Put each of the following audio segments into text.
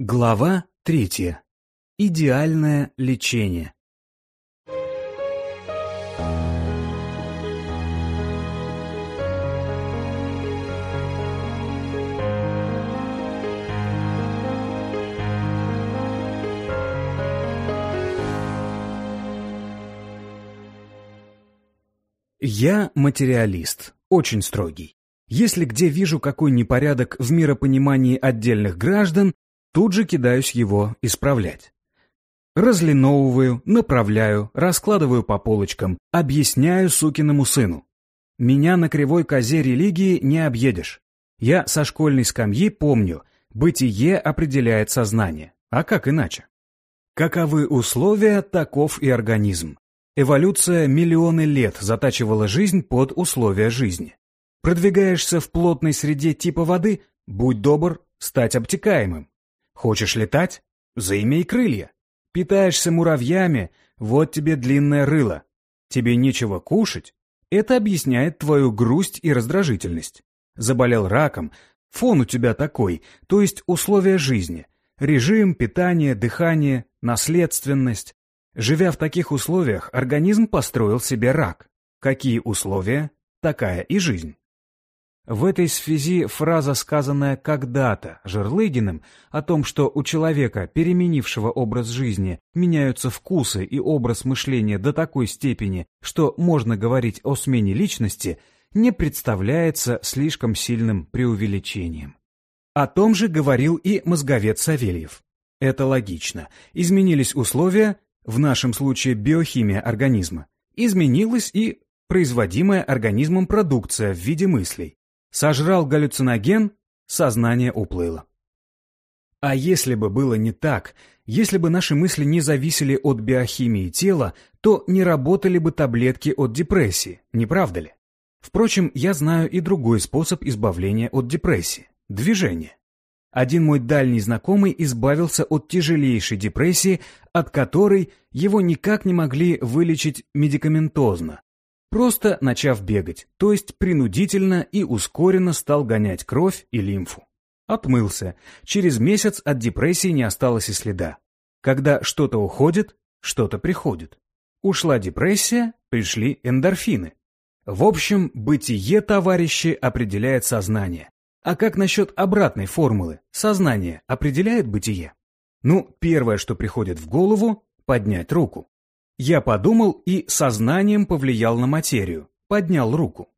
Глава третья. Идеальное лечение. Я материалист, очень строгий. Если где вижу какой непорядок в миропонимании отдельных граждан, тут же кидаюсь его исправлять. Разлиновываю, направляю, раскладываю по полочкам, объясняю сукиному сыну. Меня на кривой козе религии не объедешь. Я со школьной скамьи помню, бытие определяет сознание. А как иначе? Каковы условия, таков и организм. Эволюция миллионы лет затачивала жизнь под условия жизни. Продвигаешься в плотной среде типа воды, будь добр, стать обтекаемым. Хочешь летать? Заимей крылья. Питаешься муравьями, вот тебе длинное рыло. Тебе нечего кушать? Это объясняет твою грусть и раздражительность. Заболел раком, фон у тебя такой, то есть условия жизни. Режим, питание, дыхание, наследственность. Живя в таких условиях, организм построил себе рак. Какие условия, такая и жизнь. В этой связи фраза, сказанная когда-то Жерлыгиным, о том, что у человека, переменившего образ жизни, меняются вкусы и образ мышления до такой степени, что можно говорить о смене личности, не представляется слишком сильным преувеличением. О том же говорил и мозговед Савельев. Это логично. Изменились условия, в нашем случае биохимия организма, изменилась и производимая организмом продукция в виде мыслей. Сожрал галлюциноген, сознание уплыло. А если бы было не так, если бы наши мысли не зависели от биохимии тела, то не работали бы таблетки от депрессии, не правда ли? Впрочем, я знаю и другой способ избавления от депрессии – движение. Один мой дальний знакомый избавился от тяжелейшей депрессии, от которой его никак не могли вылечить медикаментозно, просто начав бегать, то есть принудительно и ускоренно стал гонять кровь и лимфу. Отмылся. Через месяц от депрессии не осталось и следа. Когда что-то уходит, что-то приходит. Ушла депрессия, пришли эндорфины. В общем, бытие, товарищи, определяет сознание. А как насчет обратной формулы? Сознание определяет бытие? Ну, первое, что приходит в голову – поднять руку. Я подумал и сознанием повлиял на материю, поднял руку.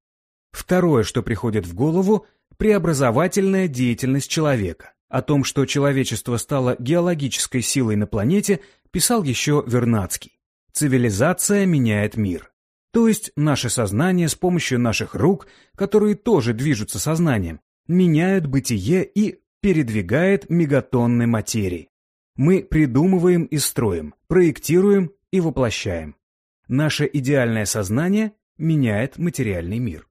Второе, что приходит в голову – преобразовательная деятельность человека. О том, что человечество стало геологической силой на планете, писал еще Вернадский. Цивилизация меняет мир. То есть наше сознание с помощью наших рук, которые тоже движутся сознанием, меняют бытие и передвигает мегатонны материи. Мы придумываем и строим, проектируем и воплощаем. Наше идеальное сознание меняет материальный мир.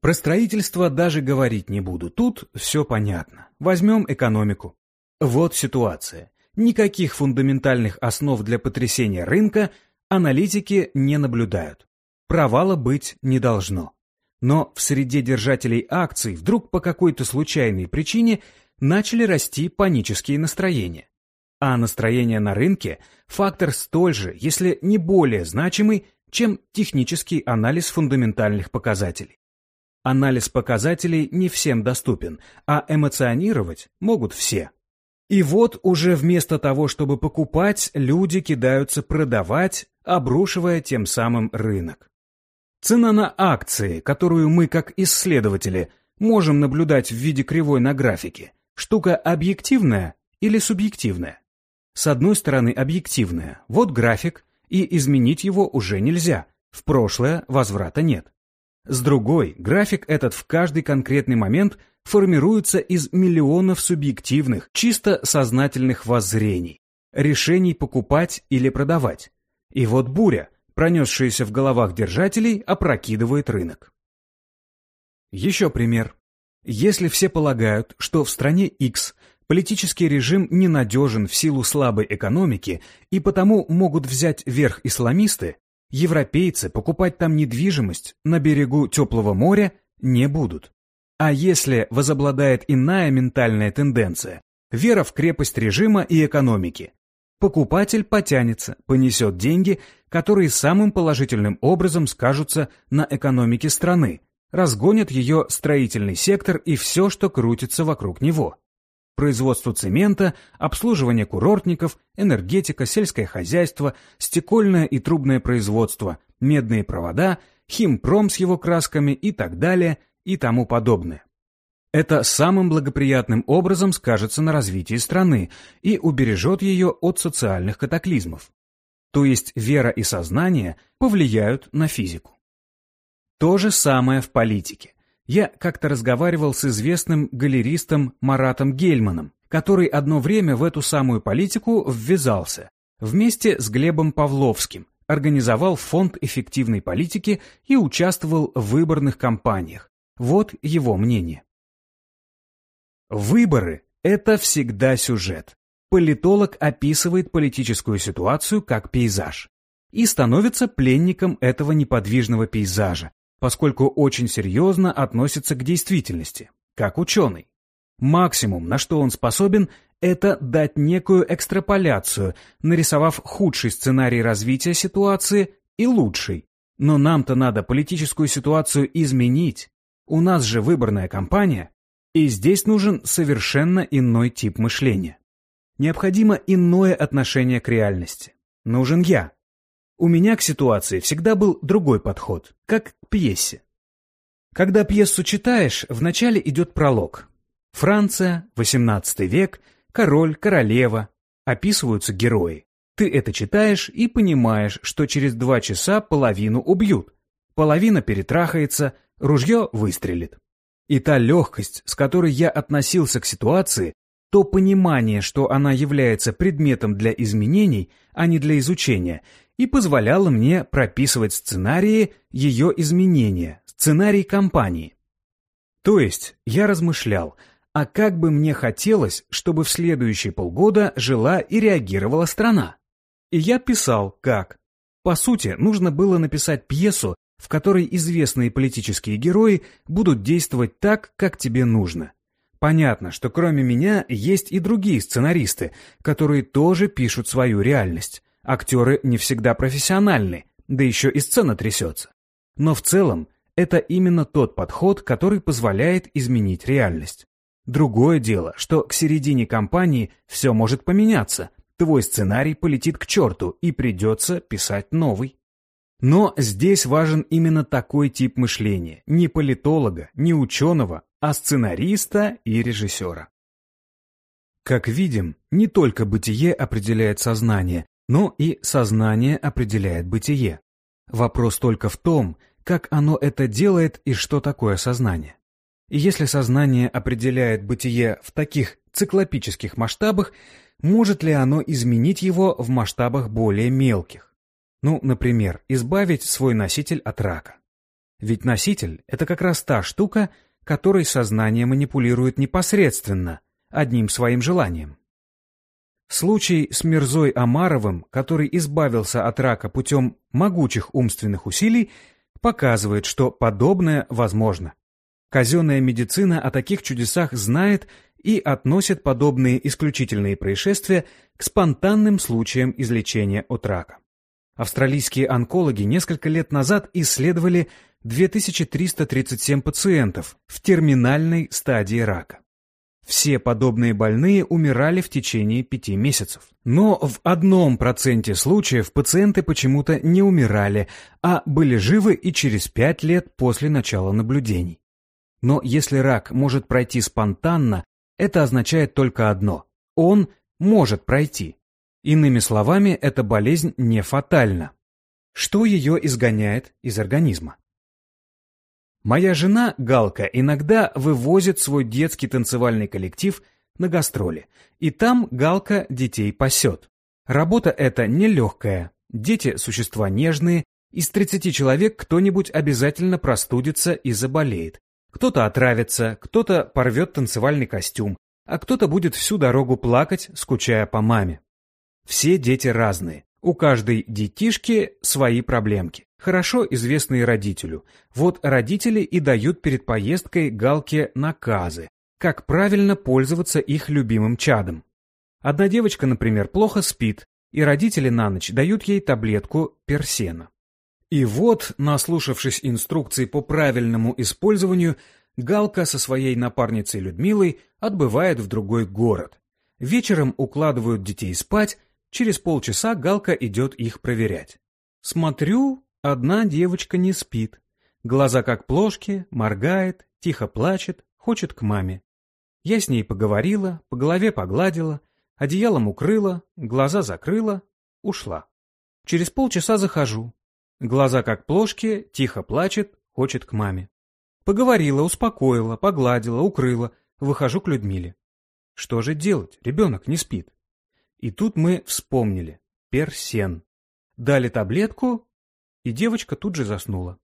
Про строительство даже говорить не буду, тут все понятно. Возьмем экономику. Вот ситуация. Никаких фундаментальных основ для потрясения рынка аналитики не наблюдают. Провала быть не должно. Но в среде держателей акций вдруг по какой-то случайной причине начали расти панические настроения. А настроение на рынке – фактор столь же, если не более значимый, чем технический анализ фундаментальных показателей. Анализ показателей не всем доступен, а эмоционировать могут все. И вот уже вместо того, чтобы покупать, люди кидаются продавать, обрушивая тем самым рынок. Цена на акции, которую мы как исследователи можем наблюдать в виде кривой на графике, штука объективная или субъективная? С одной стороны объективная, вот график, и изменить его уже нельзя, в прошлое возврата нет. С другой, график этот в каждый конкретный момент формируется из миллионов субъективных, чисто сознательных воззрений, решений покупать или продавать. И вот буря, пронесшаяся в головах держателей, опрокидывает рынок. Еще пример. Если все полагают, что в стране X политический режим ненадежен в силу слабой экономики и потому могут взять верх исламисты, европейцы покупать там недвижимость на берегу теплого моря не будут. А если возобладает иная ментальная тенденция, Вера в крепость режима и экономики. Покупатель потянется, понесет деньги, которые самым положительным образом скажутся на экономике страны, разгонят ее строительный сектор и все, что крутится вокруг него. Производство цемента, обслуживание курортников, энергетика, сельское хозяйство, стекольное и трубное производство, медные провода, химпром с его красками и так далее и тому подобное. Это самым благоприятным образом скажется на развитии страны и убережет ее от социальных катаклизмов. То есть вера и сознание повлияют на физику. То же самое в политике. Я как-то разговаривал с известным галеристом Маратом Гельманом, который одно время в эту самую политику ввязался, вместе с Глебом Павловским, организовал фонд эффективной политики и участвовал в выборных кампаниях. Вот его мнение. Выборы – это всегда сюжет. Политолог описывает политическую ситуацию как пейзаж и становится пленником этого неподвижного пейзажа, поскольку очень серьезно относится к действительности, как ученый. Максимум, на что он способен, это дать некую экстраполяцию, нарисовав худший сценарий развития ситуации и лучший. Но нам-то надо политическую ситуацию изменить. У нас же выборная кампания, и здесь нужен совершенно иной тип мышления. Необходимо иное отношение к реальности. Нужен я. У меня к ситуации всегда был другой подход, как к пьесе. Когда пьесу читаешь, вначале идет пролог. Франция, XVIII век, король, королева. Описываются герои. Ты это читаешь и понимаешь, что через два часа половину убьют. Половина перетрахается, ружье выстрелит. И та легкость, с которой я относился к ситуации, то понимание, что она является предметом для изменений, а не для изучения, и позволяло мне прописывать сценарии ее изменения, сценарий компании. То есть я размышлял, а как бы мне хотелось, чтобы в следующие полгода жила и реагировала страна. И я писал, как. По сути, нужно было написать пьесу, в которой известные политические герои будут действовать так, как тебе нужно. Понятно, что кроме меня есть и другие сценаристы, которые тоже пишут свою реальность. Актеры не всегда профессиональны, да еще и сцена трясется. Но в целом это именно тот подход, который позволяет изменить реальность. Другое дело, что к середине кампании все может поменяться, твой сценарий полетит к черту и придется писать новый. Но здесь важен именно такой тип мышления, не политолога, не ученого, а сценариста и режиссера. Как видим, не только бытие определяет сознание, но и сознание определяет бытие. Вопрос только в том, как оно это делает и что такое сознание. И если сознание определяет бытие в таких циклопических масштабах, может ли оно изменить его в масштабах более мелких? Ну, например, избавить свой носитель от рака. Ведь носитель – это как раз та штука, которой сознание манипулирует непосредственно, одним своим желанием. Случай с Мирзой Амаровым, который избавился от рака путем могучих умственных усилий, показывает, что подобное возможно. Казенная медицина о таких чудесах знает и относит подобные исключительные происшествия к спонтанным случаям излечения от рака. Австралийские онкологи несколько лет назад исследовали 2337 пациентов в терминальной стадии рака. Все подобные больные умирали в течение пяти месяцев. Но в одном проценте случаев пациенты почему-то не умирали, а были живы и через пять лет после начала наблюдений. Но если рак может пройти спонтанно, это означает только одно – он может пройти. Иными словами, эта болезнь не фатальна. Что ее изгоняет из организма? Моя жена, Галка, иногда вывозит свой детский танцевальный коллектив на гастроли, и там Галка детей пасет. Работа эта нелегкая, дети – существа нежные, из 30 человек кто-нибудь обязательно простудится и заболеет. Кто-то отравится, кто-то порвет танцевальный костюм, а кто-то будет всю дорогу плакать, скучая по маме. Все дети разные. У каждой детишки свои проблемки, хорошо известные родителю. Вот родители и дают перед поездкой Галке наказы, как правильно пользоваться их любимым чадом. Одна девочка, например, плохо спит, и родители на ночь дают ей таблетку персена. И вот, наслушавшись инструкций по правильному использованию, Галка со своей напарницей Людмилой отбывает в другой город. Вечером укладывают детей спать, через полчаса Галка идет их проверять. Смотрю, одна девочка не спит. Глаза как плошки, моргает, тихо плачет, хочет к маме. Я с ней поговорила, по голове погладила, одеялом укрыла, глаза закрыла, ушла. Через полчаса захожу. Глаза как плошки, тихо плачет, хочет к маме. Поговорила, успокоила, погладила, укрыла, выхожу к Людмиле. Что же делать? Ребенок не спит. И тут мы вспомнили. Персен. Дали таблетку, и девочка тут же заснула.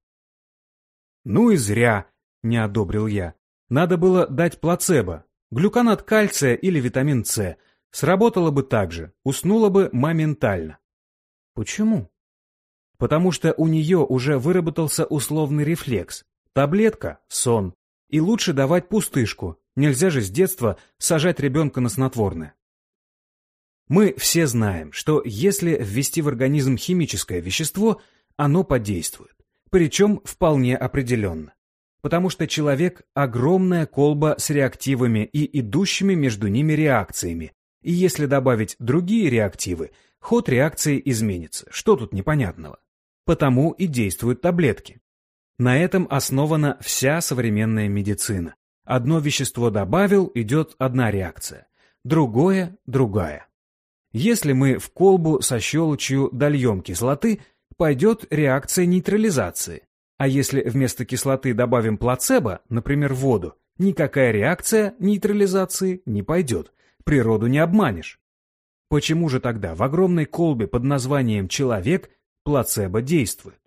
«Ну и зря!» — не одобрил я. «Надо было дать плацебо, глюконат кальция или витамин С. Сработало бы так же, уснула бы моментально». «Почему?» «Потому что у нее уже выработался условный рефлекс. Таблетка — сон. И лучше давать пустышку. Нельзя же с детства сажать ребенка на снотворное. Мы все знаем, что если ввести в организм химическое вещество, оно подействует. Причем вполне определенно. Потому что человек – огромная колба с реактивами и идущими между ними реакциями. И если добавить другие реактивы, ход реакции изменится. Что тут непонятного? Потому и действуют таблетки. На этом основана вся современная медицина. Одно вещество добавил, идет одна реакция. Другое – другая. Если мы в колбу со щелочью дольем кислоты, пойдет реакция нейтрализации. А если вместо кислоты добавим плацебо, например, воду, никакая реакция нейтрализации не пойдет. Природу не обманешь. Почему же тогда в огромной колбе под названием «человек» плацебо действует?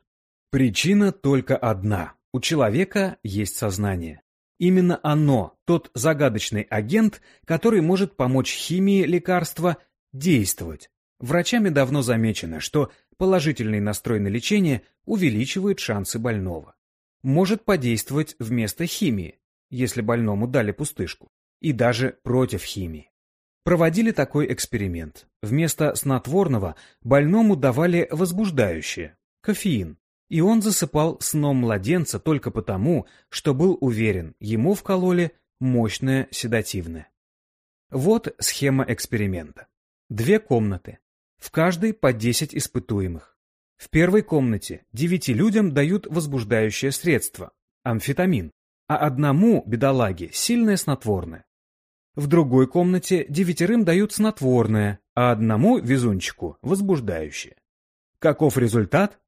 Причина только одна. У человека есть сознание. Именно оно, тот загадочный агент, который может помочь химии лекарства действовать. Врачами давно замечено, что положительный настрой на лечение увеличивает шансы больного. Может подействовать вместо химии, если больному дали пустышку, и даже против химии. Проводили такой эксперимент. Вместо снотворного больному давали возбуждающее – кофеин. И он засыпал сном младенца только потому, что был уверен, ему вкололи мощное седативное. Вот схема эксперимента. Две комнаты. В каждой по 10 испытуемых. В первой комнате девяти людям дают возбуждающее средство – амфетамин, а одному, бедолаге, сильное снотворное. В другой комнате девятерым дают снотворное, а одному, везунчику, возбуждающее. Каков результат?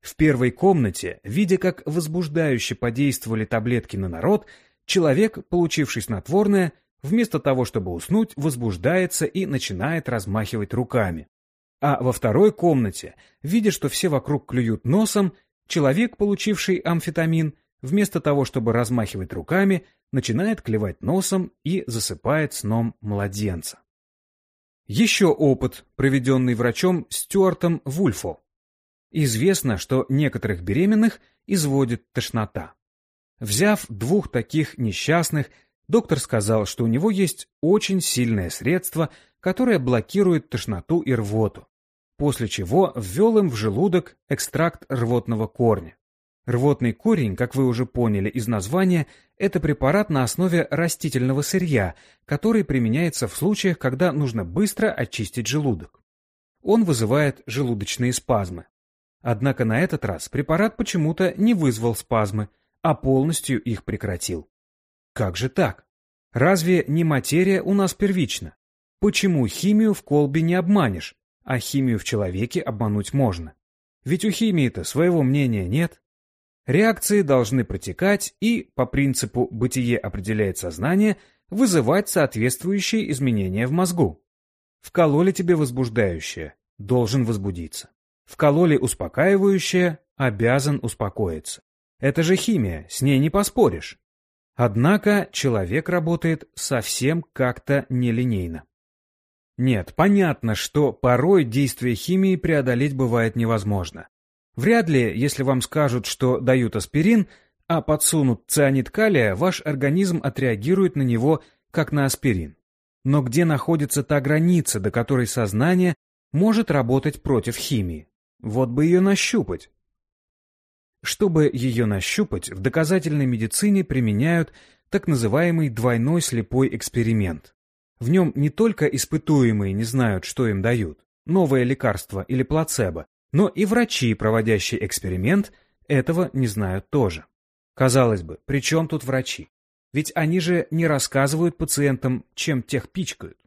В первой комнате, видя, как возбуждающе подействовали таблетки на народ, человек, получивший снотворное, вместо того, чтобы уснуть, возбуждается и начинает размахивать руками. А во второй комнате, видя, что все вокруг клюют носом, человек, получивший амфетамин, вместо того, чтобы размахивать руками, начинает клевать носом и засыпает сном младенца. Еще опыт, проведенный врачом Стюартом Вульфо. Известно, что некоторых беременных изводит тошнота. Взяв двух таких несчастных, Доктор сказал, что у него есть очень сильное средство, которое блокирует тошноту и рвоту, после чего ввел им в желудок экстракт рвотного корня. Рвотный корень, как вы уже поняли из названия, это препарат на основе растительного сырья, который применяется в случаях, когда нужно быстро очистить желудок. Он вызывает желудочные спазмы. Однако на этот раз препарат почему-то не вызвал спазмы, а полностью их прекратил. Как же так? Разве не материя у нас первична? Почему химию в колбе не обманешь, а химию в человеке обмануть можно? Ведь у химии-то своего мнения нет. Реакции должны протекать и, по принципу «бытие определяет сознание», вызывать соответствующие изменения в мозгу. Вкололи тебе возбуждающее, должен возбудиться. Вкололи успокаивающее, обязан успокоиться. Это же химия, с ней не поспоришь. Однако человек работает совсем как-то нелинейно. Нет, понятно, что порой действие химии преодолеть бывает невозможно. Вряд ли, если вам скажут, что дают аспирин, а подсунут цианид калия, ваш организм отреагирует на него как на аспирин. Но где находится та граница, до которой сознание может работать против химии? Вот бы ее нащупать. Чтобы ее нащупать, в доказательной медицине применяют так называемый двойной слепой эксперимент. В нем не только испытуемые не знают, что им дают, новое лекарство или плацебо, но и врачи, проводящие эксперимент, этого не знают тоже. Казалось бы, при чем тут врачи? Ведь они же не рассказывают пациентам, чем тех пичкают.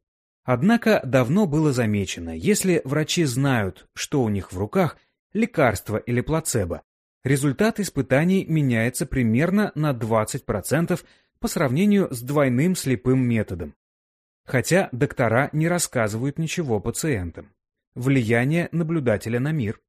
Однако давно было замечено, если врачи знают, что у них в руках, лекарство или плацебо, результат испытаний меняется примерно на 20% по сравнению с двойным слепым методом. Хотя доктора не рассказывают ничего пациентам. Влияние наблюдателя на мир.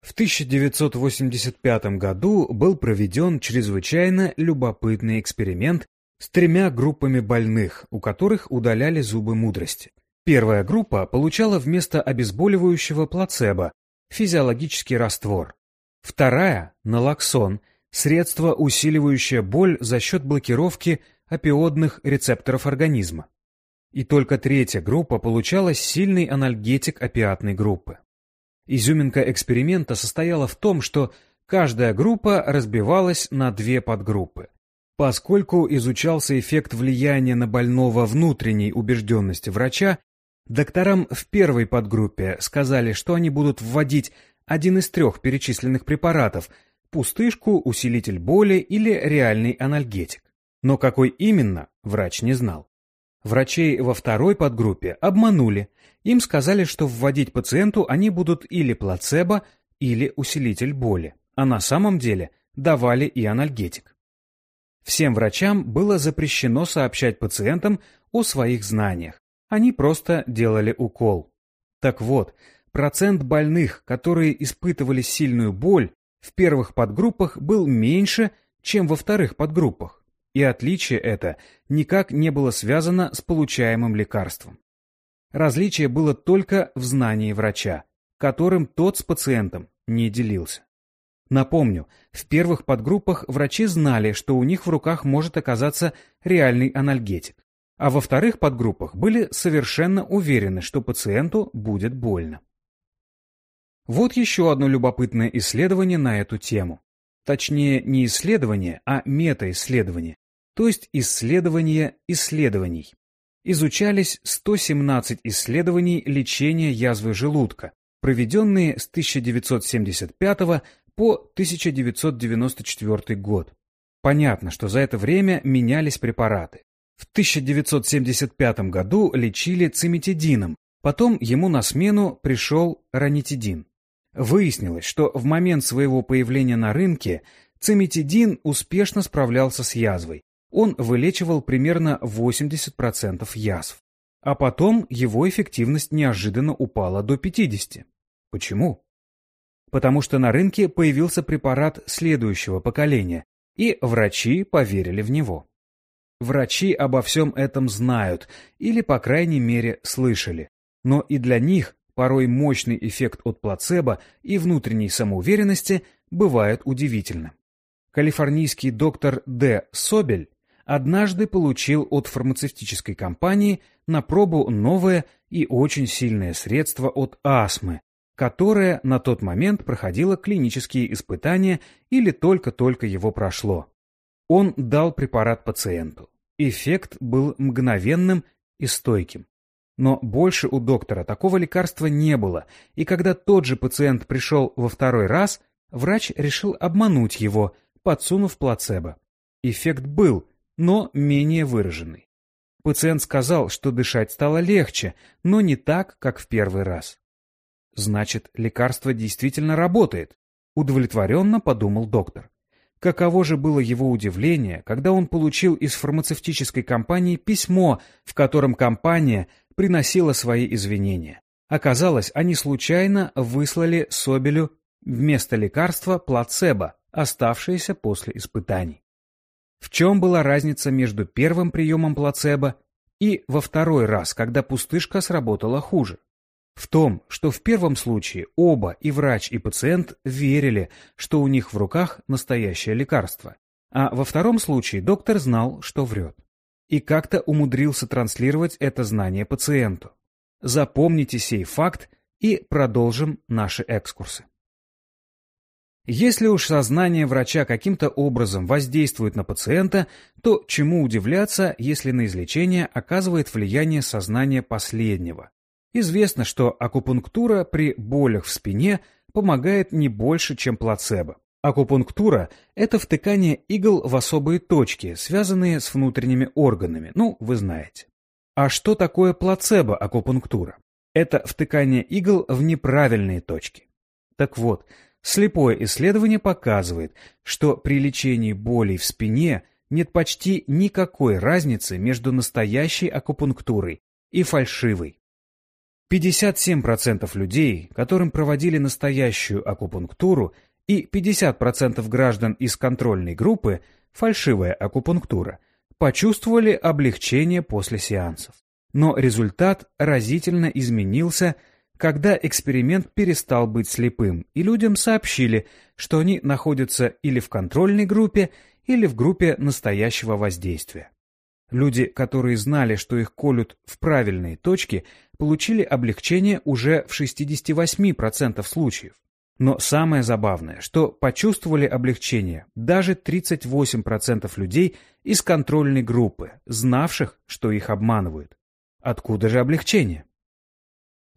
В 1985 году был проведен чрезвычайно любопытный эксперимент с тремя группами больных, у которых удаляли зубы мудрости. Первая группа получала вместо обезболивающего плацебо, физиологический раствор. Вторая – налоксон, средство, усиливающее боль за счет блокировки опиодных рецепторов организма. И только третья группа получала сильный анальгетик опиатной группы. Изюминка эксперимента состояла в том, что каждая группа разбивалась на две подгруппы. Поскольку изучался эффект влияния на больного внутренней убежденности врача, докторам в первой подгруппе сказали, что они будут вводить один из трех перечисленных препаратов – пустышку, усилитель боли или реальный анальгетик. Но какой именно, врач не знал. Врачей во второй подгруппе обманули. Им сказали, что вводить пациенту они будут или плацебо, или усилитель боли. А на самом деле давали и анальгетик. Всем врачам было запрещено сообщать пациентам о своих знаниях. Они просто делали укол. Так вот, процент больных, которые испытывали сильную боль, в первых подгруппах был меньше, чем во вторых подгруппах и отличие это никак не было связано с получаемым лекарством. Различие было только в знании врача, которым тот с пациентом не делился. Напомню, в первых подгруппах врачи знали, что у них в руках может оказаться реальный анальгетик, а во вторых подгруппах были совершенно уверены, что пациенту будет больно. Вот еще одно любопытное исследование на эту тему. Точнее, не исследование, а метаисследование, то есть исследование исследований. Изучались 117 исследований лечения язвы желудка, проведенные с 1975 по 1994 год. Понятно, что за это время менялись препараты. В 1975 году лечили циметидином, потом ему на смену пришел ранитидин. Выяснилось, что в момент своего появления на рынке циметидин успешно справлялся с язвой, он вылечивал примерно 80% язв. А потом его эффективность неожиданно упала до 50%. Почему? Потому что на рынке появился препарат следующего поколения, и врачи поверили в него. Врачи обо всем этом знают, или, по крайней мере, слышали. Но и для них порой мощный эффект от плацебо и внутренней самоуверенности бывает удивительным. Калифорнийский доктор Д. Собель однажды получил от фармацевтической компании на пробу новое и очень сильное средство от астмы, которое на тот момент проходило клинические испытания или только-только его прошло. Он дал препарат пациенту. Эффект был мгновенным и стойким. Но больше у доктора такого лекарства не было, и когда тот же пациент пришел во второй раз, врач решил обмануть его, подсунув плацебо. Эффект был, но менее выраженный. Пациент сказал, что дышать стало легче, но не так, как в первый раз. Значит, лекарство действительно работает, удовлетворенно подумал доктор. Каково же было его удивление, когда он получил из фармацевтической компании письмо, в котором компания приносила свои извинения. Оказалось, они случайно выслали Собелю вместо лекарства плацебо, оставшееся после испытаний. В чем была разница между первым приемом плацебо и во второй раз, когда пустышка сработала хуже? В том, что в первом случае оба, и врач, и пациент, верили, что у них в руках настоящее лекарство, а во втором случае доктор знал, что врет. И как-то умудрился транслировать это знание пациенту. Запомните сей факт и продолжим наши экскурсы. Если уж сознание врача каким-то образом воздействует на пациента, то чему удивляться, если на излечение оказывает влияние сознания последнего? Известно, что акупунктура при болях в спине помогает не больше, чем плацебо. Акупунктура – это втыкание игл в особые точки, связанные с внутренними органами, ну, вы знаете. А что такое плацебо-акупунктура? Это втыкание игл в неправильные точки. Так вот, слепое исследование показывает, что при лечении болей в спине нет почти никакой разницы между настоящей акупунктурой и фальшивой. 57% людей, которым проводили настоящую акупунктуру, и 50% граждан из контрольной группы, фальшивая акупунктура, почувствовали облегчение после сеансов. Но результат разительно изменился, когда эксперимент перестал быть слепым, и людям сообщили, что они находятся или в контрольной группе, или в группе настоящего воздействия. Люди, которые знали, что их колют в правильные точки, получили облегчение уже в 68% случаев. Но самое забавное, что почувствовали облегчение даже 38% людей из контрольной группы, знавших, что их обманывают. Откуда же облегчение?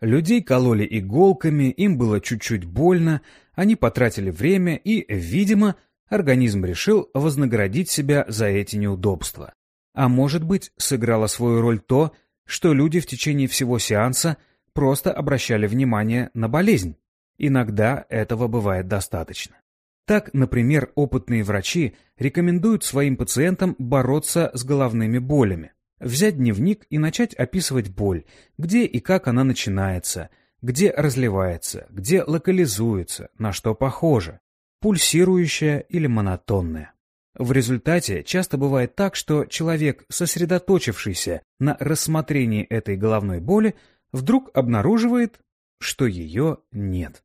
Людей кололи иголками, им было чуть-чуть больно, они потратили время и, видимо, организм решил вознаградить себя за эти неудобства. А может быть, сыграло свою роль то, что люди в течение всего сеанса просто обращали внимание на болезнь. Иногда этого бывает достаточно. Так, например, опытные врачи рекомендуют своим пациентам бороться с головными болями. Взять дневник и начать описывать боль, где и как она начинается, где разливается, где локализуется, на что похожа, пульсирующая или монотонная. В результате часто бывает так, что человек, сосредоточившийся на рассмотрении этой головной боли, вдруг обнаруживает, что ее нет.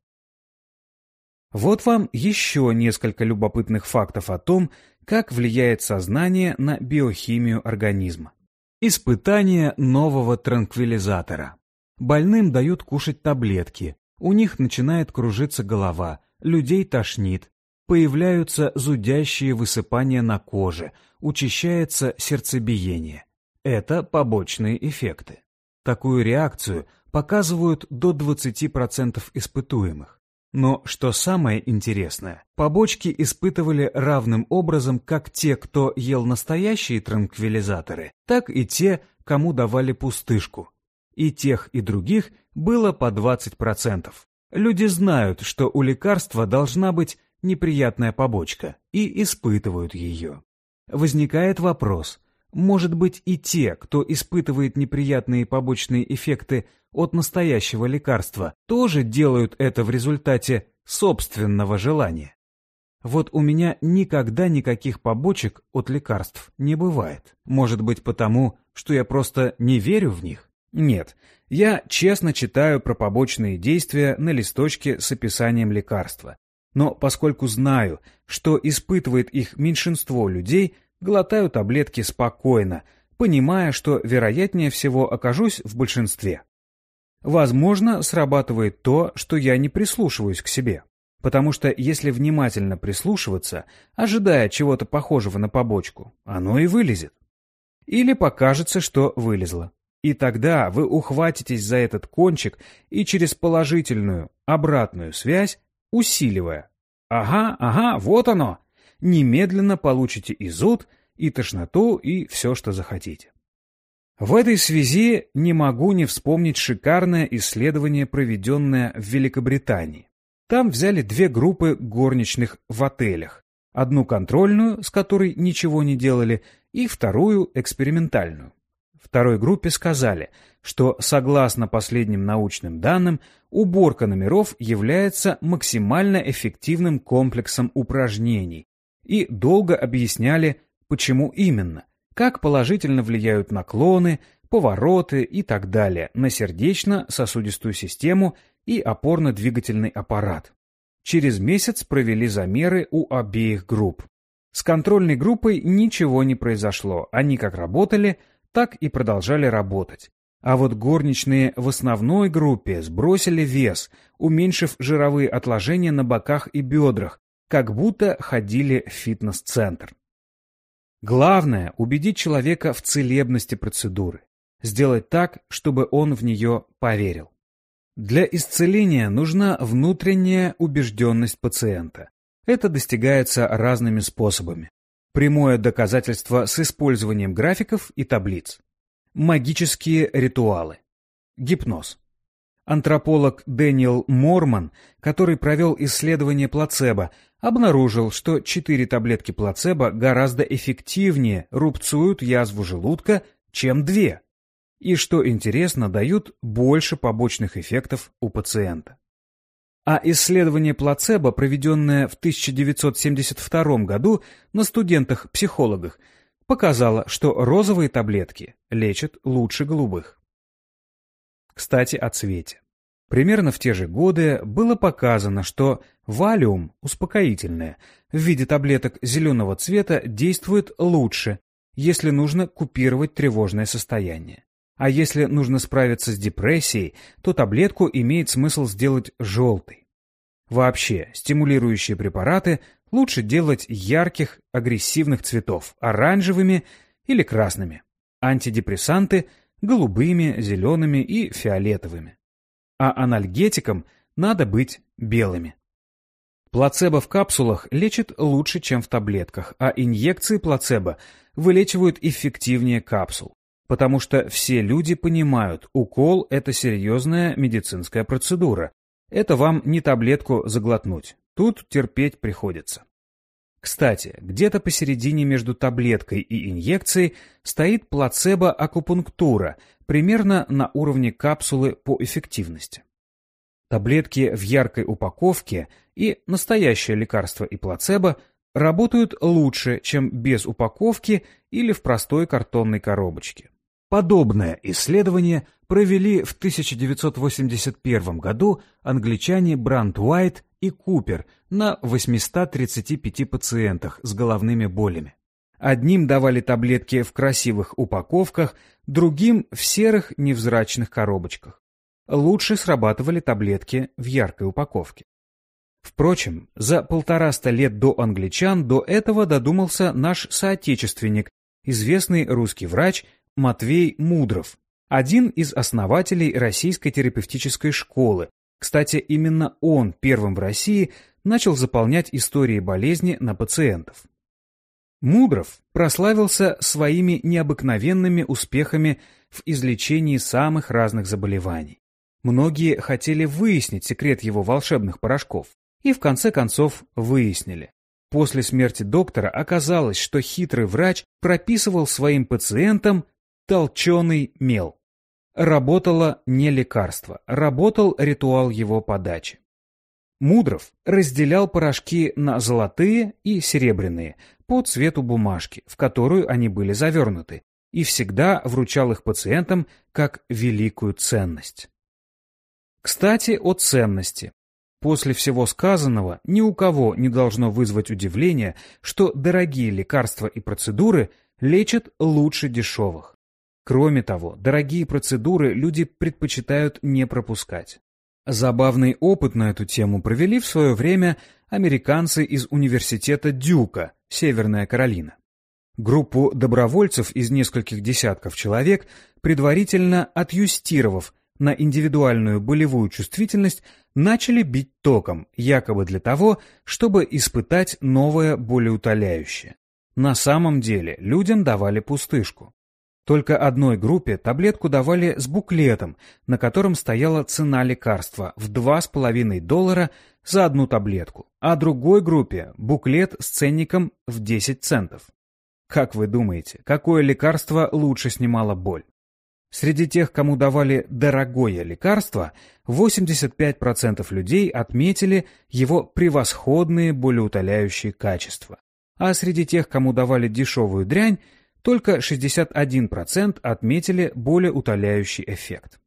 Вот вам еще несколько любопытных фактов о том, как влияет сознание на биохимию организма. Испытание нового транквилизатора. Больным дают кушать таблетки, у них начинает кружиться голова, людей тошнит, появляются зудящие высыпания на коже, учащается сердцебиение. Это побочные эффекты. Такую реакцию показывают до 20% испытуемых. Но что самое интересное, побочки испытывали равным образом как те, кто ел настоящие транквилизаторы, так и те, кому давали пустышку. И тех, и других было по 20%. Люди знают, что у лекарства должна быть неприятная побочка и испытывают ее. Возникает вопрос, может быть и те, кто испытывает неприятные побочные эффекты от настоящего лекарства, тоже делают это в результате собственного желания? Вот у меня никогда никаких побочек от лекарств не бывает. Может быть потому, что я просто не верю в них? Нет, я честно читаю про побочные действия на листочке с описанием лекарства но поскольку знаю, что испытывает их меньшинство людей, глотаю таблетки спокойно, понимая, что вероятнее всего окажусь в большинстве. Возможно, срабатывает то, что я не прислушиваюсь к себе. Потому что если внимательно прислушиваться, ожидая чего-то похожего на побочку, оно и вылезет. Или покажется, что вылезло. И тогда вы ухватитесь за этот кончик и через положительную, обратную связь усиливая. Ага, ага, вот оно. Немедленно получите и зуд, и тошноту, и все, что захотите. В этой связи не могу не вспомнить шикарное исследование, проведенное в Великобритании. Там взяли две группы горничных в отелях. Одну контрольную, с которой ничего не делали, и вторую экспериментальную. Второй группе сказали, что, согласно последним научным данным, уборка номеров является максимально эффективным комплексом упражнений, и долго объясняли, почему именно, как положительно влияют наклоны, повороты и так далее на сердечно-сосудистую систему и опорно-двигательный аппарат. Через месяц провели замеры у обеих групп. С контрольной группой ничего не произошло, они как работали, так и продолжали работать. А вот горничные в основной группе сбросили вес, уменьшив жировые отложения на боках и бедрах, как будто ходили в фитнес-центр. Главное – убедить человека в целебности процедуры. Сделать так, чтобы он в нее поверил. Для исцеления нужна внутренняя убежденность пациента. Это достигается разными способами. Прямое доказательство с использованием графиков и таблиц. Магические ритуалы. Гипноз. Антрополог Дэниел Морман, который провел исследование плацебо, обнаружил, что 4 таблетки плацебо гораздо эффективнее рубцуют язву желудка, чем 2. И, что интересно, дают больше побочных эффектов у пациента. А исследование плацебо, проведенное в 1972 году на студентах-психологах, показало, что розовые таблетки лечат лучше голубых. Кстати, о цвете. Примерно в те же годы было показано, что валиум, успокоительное, в виде таблеток зеленого цвета действует лучше, если нужно купировать тревожное состояние. А если нужно справиться с депрессией, то таблетку имеет смысл сделать желтой. Вообще, стимулирующие препараты лучше делать ярких, агрессивных цветов, оранжевыми или красными. Антидепрессанты – голубыми, зелеными и фиолетовыми. А анальгетикам надо быть белыми. Плацебо в капсулах лечит лучше, чем в таблетках, а инъекции плацебо вылечивают эффективнее капсул. Потому что все люди понимают, укол – это серьезная медицинская процедура. Это вам не таблетку заглотнуть. Тут терпеть приходится. Кстати, где-то посередине между таблеткой и инъекцией стоит плацебо-акупунктура, примерно на уровне капсулы по эффективности. Таблетки в яркой упаковке и настоящее лекарство и плацебо работают лучше, чем без упаковки или в простой картонной коробочке. Подобное исследование провели в 1981 году англичане Бранд Уайт и Купер на 835 пациентах с головными болями. Одним давали таблетки в красивых упаковках, другим в серых невзрачных коробочках. Лучше срабатывали таблетки в яркой упаковке. Впрочем, за полтораста лет до англичан до этого додумался наш соотечественник, известный русский врач Матвей Мудров, один из основателей российской терапевтической школы. Кстати, именно он первым в России начал заполнять истории болезни на пациентов. Мудров прославился своими необыкновенными успехами в излечении самых разных заболеваний. Многие хотели выяснить секрет его волшебных порошков, и в конце концов выяснили. После смерти доктора оказалось, что хитрый врач прописывал своим пациентам толченый мел. Работало не лекарство, работал ритуал его подачи. Мудров разделял порошки на золотые и серебряные по цвету бумажки, в которую они были завернуты, и всегда вручал их пациентам как великую ценность. Кстати, о ценности. После всего сказанного ни у кого не должно вызвать удивления, что дорогие лекарства и процедуры лечат лучше дешевых. Кроме того, дорогие процедуры люди предпочитают не пропускать. Забавный опыт на эту тему провели в свое время американцы из университета Дюка, Северная Каролина. Группу добровольцев из нескольких десятков человек, предварительно отъюстировав на индивидуальную болевую чувствительность, начали бить током, якобы для того, чтобы испытать новое болеутоляющее. На самом деле людям давали пустышку. Только одной группе таблетку давали с буклетом, на котором стояла цена лекарства в 2,5 доллара за одну таблетку, а другой группе буклет с ценником в 10 центов. Как вы думаете, какое лекарство лучше снимало боль? Среди тех, кому давали дорогое лекарство, 85% людей отметили его превосходные болеутоляющие качества. А среди тех, кому давали дешевую дрянь, только 61% отметили более утоляющий эффект.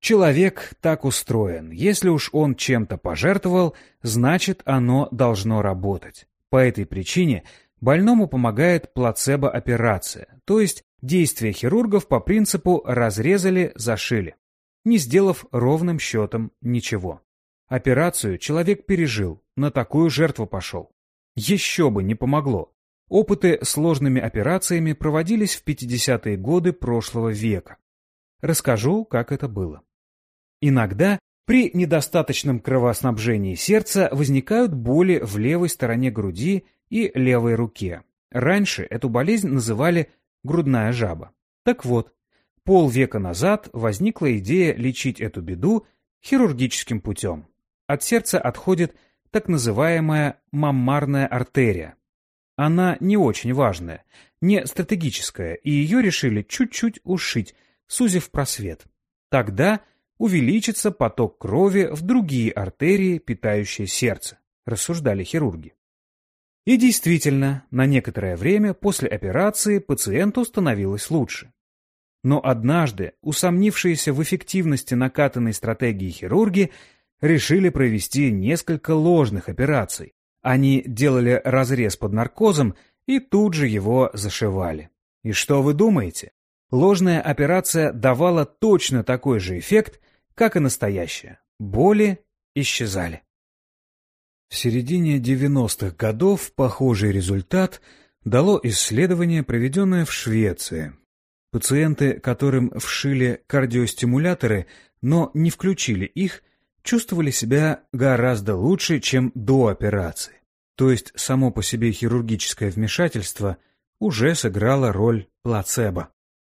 Человек так устроен. Если уж он чем-то пожертвовал, значит оно должно работать. По этой причине больному помогает плацебо-операция, то есть действие хирургов по принципу «разрезали, зашили», не сделав ровным счетом ничего. Операцию человек пережил, на такую жертву пошел. Еще бы не помогло. Опыты сложными операциями проводились в 50-е годы прошлого века. Расскажу, как это было. Иногда при недостаточном кровоснабжении сердца возникают боли в левой стороне груди и левой руке. Раньше эту болезнь называли грудная жаба. Так вот, полвека назад возникла идея лечить эту беду хирургическим путем. От сердца отходит так называемая маммарная артерия. Она не очень важная, не стратегическая, и ее решили чуть-чуть ушить, сузив просвет. Тогда увеличится поток крови в другие артерии, питающие сердце, рассуждали хирурги. И действительно, на некоторое время после операции пациенту становилось лучше. Но однажды, усомнившиеся в эффективности накатанной стратегии хирурги, решили провести несколько ложных операций. Они делали разрез под наркозом и тут же его зашивали. И что вы думаете? Ложная операция давала точно такой же эффект, как и настоящая. Боли исчезали. В середине 90-х годов похожий результат дало исследование, проведенное в Швеции. Пациенты, которым вшили кардиостимуляторы, но не включили их, чувствовали себя гораздо лучше, чем до операции. То есть само по себе хирургическое вмешательство уже сыграло роль плацебо.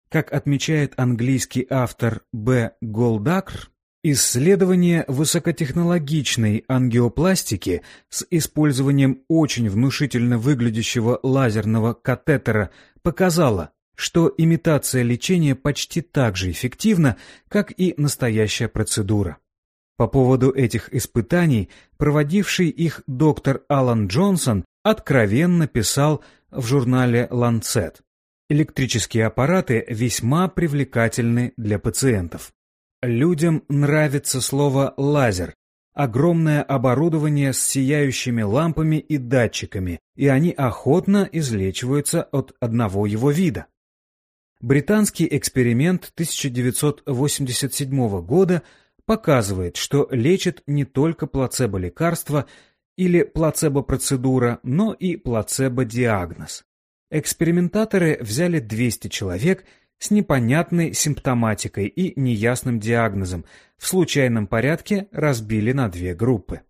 Как отмечает английский автор Б. Голдакр, исследование высокотехнологичной ангиопластики с использованием очень внушительно выглядящего лазерного катетера показало, что имитация лечения почти так же эффективна, как и настоящая процедура. По поводу этих испытаний проводивший их доктор Алан Джонсон откровенно писал в журнале Lancet. Электрические аппараты весьма привлекательны для пациентов. Людям нравится слово «лазер», огромное оборудование с сияющими лампами и датчиками, и они охотно излечиваются от одного его вида. Британский эксперимент 1987 года показывает, что лечит не только плацебо-лекарство или плацебо-процедура, но и плацебо-диагноз. Экспериментаторы взяли 200 человек с непонятной симптоматикой и неясным диагнозом, в случайном порядке разбили на две группы.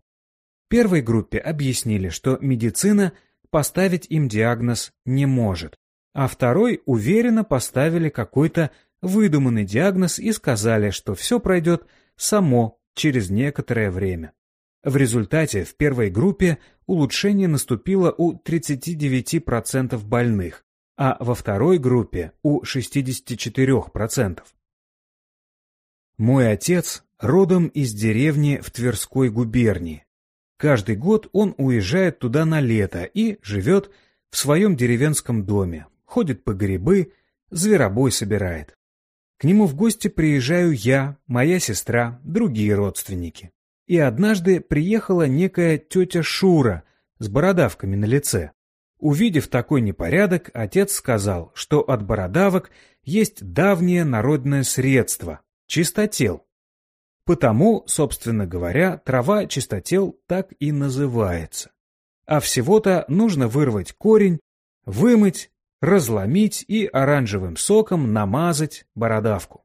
Первой группе объяснили, что медицина поставить им диагноз не может, а второй уверенно поставили какой-то выдуманный диагноз и сказали, что все пройдет само через некоторое время. В результате в первой группе улучшение наступило у 39% больных, а во второй группе у 64%. Мой отец родом из деревни в Тверской губернии. Каждый год он уезжает туда на лето и живет в своем деревенском доме, ходит по грибы, зверобой собирает. К нему в гости приезжаю я, моя сестра, другие родственники. И однажды приехала некая тетя Шура с бородавками на лице. Увидев такой непорядок, отец сказал, что от бородавок есть давнее народное средство – чистотел. Потому, собственно говоря, трава чистотел так и называется. А всего-то нужно вырвать корень, вымыть, разломить и оранжевым соком намазать бородавку.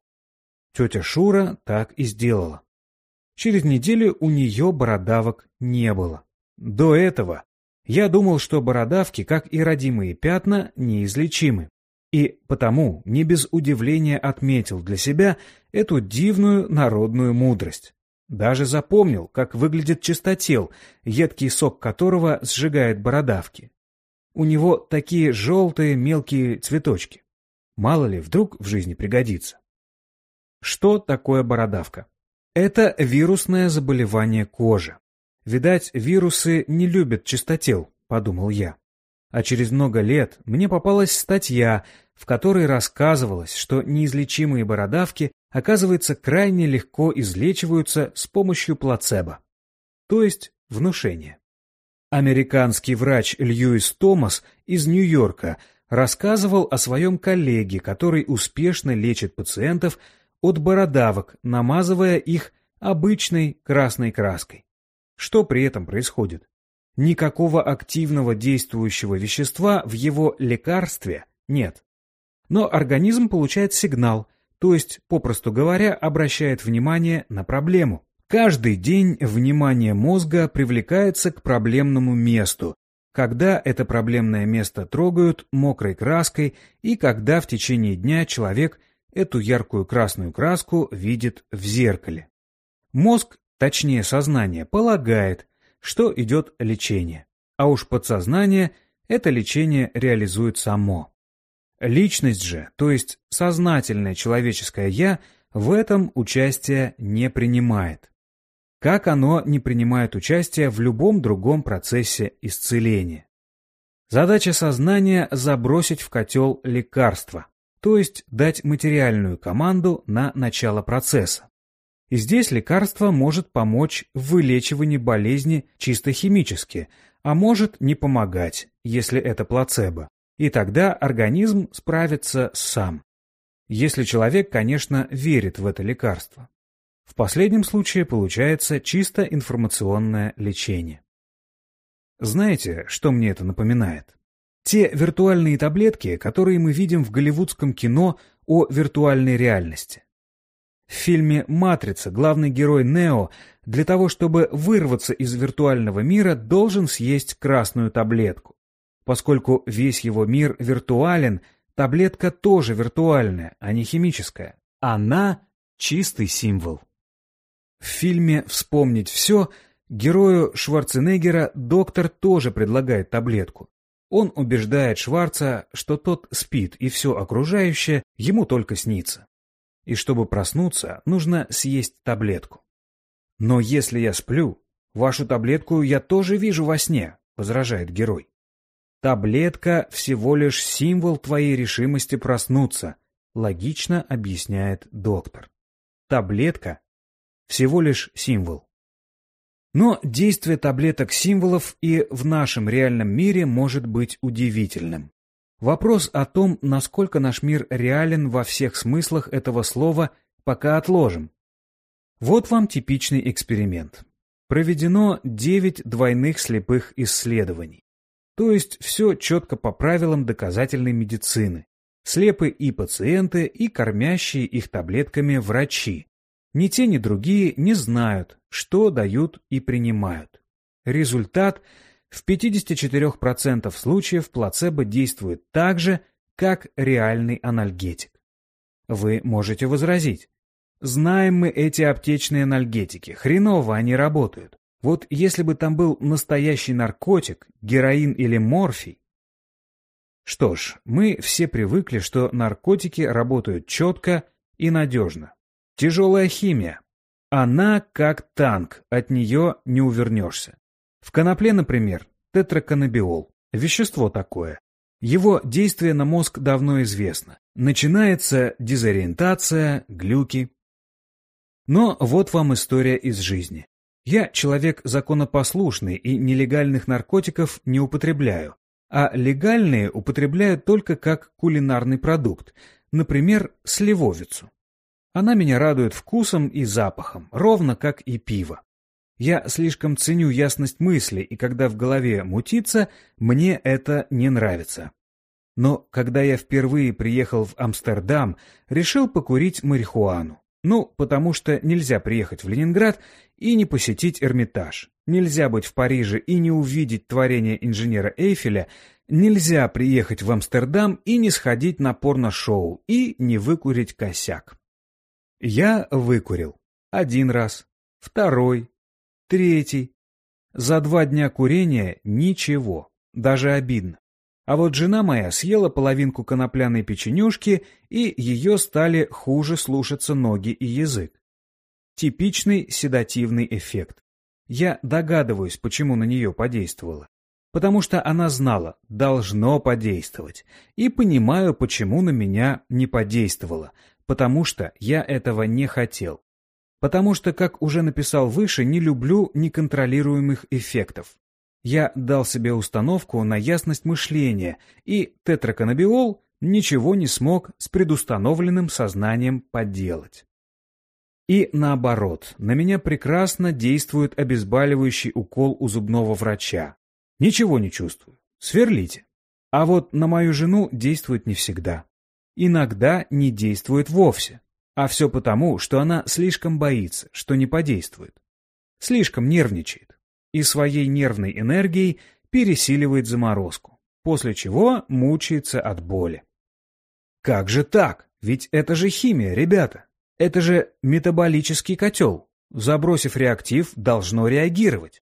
Тетя Шура так и сделала. Через неделю у нее бородавок не было. До этого я думал, что бородавки, как и родимые пятна, неизлечимы. И потому не без удивления отметил для себя эту дивную народную мудрость. Даже запомнил, как выглядит чистотел, едкий сок которого сжигает бородавки. У него такие желтые мелкие цветочки. Мало ли, вдруг в жизни пригодится. Что такое бородавка? Это вирусное заболевание кожи. Видать, вирусы не любят чистотел, подумал я. А через много лет мне попалась статья, в которой рассказывалось, что неизлечимые бородавки, оказывается, крайне легко излечиваются с помощью плацебо, то есть внушения. Американский врач Льюис Томас из Нью-Йорка рассказывал о своем коллеге, который успешно лечит пациентов от бородавок, намазывая их обычной красной краской. Что при этом происходит? Никакого активного действующего вещества в его лекарстве нет. Но организм получает сигнал, то есть, попросту говоря, обращает внимание на проблему. Каждый день внимание мозга привлекается к проблемному месту, когда это проблемное место трогают мокрой краской и когда в течение дня человек эту яркую красную краску видит в зеркале. Мозг, точнее сознание, полагает, что идет лечение, а уж подсознание это лечение реализует само. Личность же, то есть сознательное человеческое «я», в этом участие не принимает как оно не принимает участие в любом другом процессе исцеления. Задача сознания – забросить в котел лекарства, то есть дать материальную команду на начало процесса. И здесь лекарство может помочь в вылечивании болезни чисто химически, а может не помогать, если это плацебо. И тогда организм справится сам. Если человек, конечно, верит в это лекарство. В последнем случае получается чисто информационное лечение. Знаете, что мне это напоминает? Те виртуальные таблетки, которые мы видим в голливудском кино о виртуальной реальности. В фильме «Матрица» главный герой Нео для того, чтобы вырваться из виртуального мира, должен съесть красную таблетку. Поскольку весь его мир виртуален, таблетка тоже виртуальная, а не химическая. Она — чистый символ. В фильме «Вспомнить все» герою Шварценеггера доктор тоже предлагает таблетку. Он убеждает Шварца, что тот спит, и все окружающее ему только снится. И чтобы проснуться, нужно съесть таблетку. «Но если я сплю, вашу таблетку я тоже вижу во сне», — возражает герой. «Таблетка всего лишь символ твоей решимости проснуться», — логично объясняет доктор. Таблетка всего лишь символ. Но действие таблеток-символов и в нашем реальном мире может быть удивительным. Вопрос о том, насколько наш мир реален во всех смыслах этого слова, пока отложим. Вот вам типичный эксперимент. Проведено 9 двойных слепых исследований. То есть все четко по правилам доказательной медицины. Слепы и пациенты, и кормящие их таблетками врачи. Ни те, ни другие не знают, что дают и принимают. Результат – в 54% случаев плацебо действует так же, как реальный анальгетик. Вы можете возразить. Знаем мы эти аптечные анальгетики, хреново они работают. Вот если бы там был настоящий наркотик, героин или морфий. Что ж, мы все привыкли, что наркотики работают четко и надежно. Тяжелая химия. Она как танк, от нее не увернешься. В конопле, например, тетраканабиол. Вещество такое. Его действие на мозг давно известно. Начинается дезориентация, глюки. Но вот вам история из жизни. Я человек законопослушный и нелегальных наркотиков не употребляю, а легальные употребляю только как кулинарный продукт, например, сливовицу. Она меня радует вкусом и запахом, ровно как и пиво. Я слишком ценю ясность мысли, и когда в голове мутится, мне это не нравится. Но когда я впервые приехал в Амстердам, решил покурить марихуану. Ну, потому что нельзя приехать в Ленинград и не посетить Эрмитаж. Нельзя быть в Париже и не увидеть творение инженера Эйфеля. Нельзя приехать в Амстердам и не сходить на порно-шоу и не выкурить косяк. Я выкурил. Один раз, второй, третий. За два дня курения ничего, даже обидно. А вот жена моя съела половинку конопляной печенюшки, и ее стали хуже слушаться ноги и язык. Типичный седативный эффект. Я догадываюсь, почему на нее подействовало. потому что она знала, должно подействовать, и понимаю, почему на меня не подействовало, потому что я этого не хотел. Потому что, как уже написал выше, не люблю неконтролируемых эффектов. Я дал себе установку на ясность мышления, и тетраканабиол ничего не смог с предустановленным сознанием поделать. И наоборот, на меня прекрасно действует обезболивающий укол у зубного врача. Ничего не чувствую. Сверлите. А вот на мою жену действует не всегда. Иногда не действует вовсе. А все потому, что она слишком боится, что не подействует. Слишком нервничает. И своей нервной энергией пересиливает заморозку. После чего мучается от боли. Как же так? Ведь это же химия, ребята. Это же метаболический котел. Забросив реактив, должно реагировать.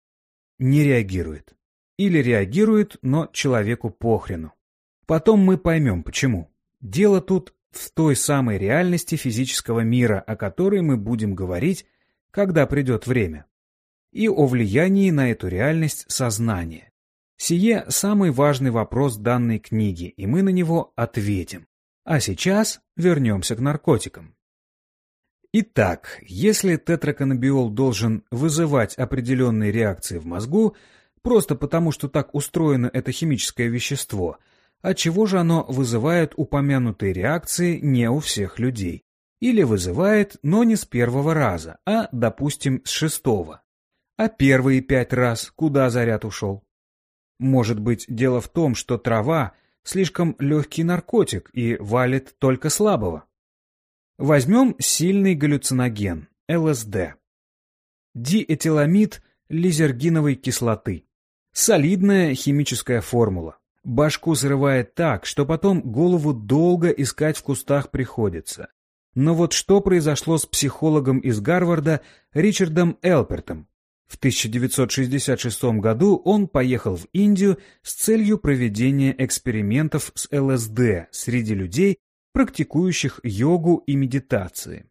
Не реагирует. Или реагирует, но человеку похрену. Потом мы поймем, почему. Дело тут в той самой реальности физического мира, о которой мы будем говорить, когда придет время, и о влиянии на эту реальность сознания. Сие самый важный вопрос данной книги, и мы на него ответим. А сейчас вернемся к наркотикам. Итак, если тетраканабиол должен вызывать определенные реакции в мозгу, просто потому что так устроено это химическое вещество – отчего же оно вызывает упомянутые реакции не у всех людей. Или вызывает, но не с первого раза, а, допустим, с шестого. А первые пять раз куда заряд ушел? Может быть, дело в том, что трава слишком легкий наркотик и валит только слабого. Возьмем сильный галлюциноген, ЛСД. Диэтиламид лизергиновой кислоты. Солидная химическая формула. Башку срывает так, что потом голову долго искать в кустах приходится. Но вот что произошло с психологом из Гарварда Ричардом Элпертом? В 1966 году он поехал в Индию с целью проведения экспериментов с ЛСД среди людей, практикующих йогу и медитации.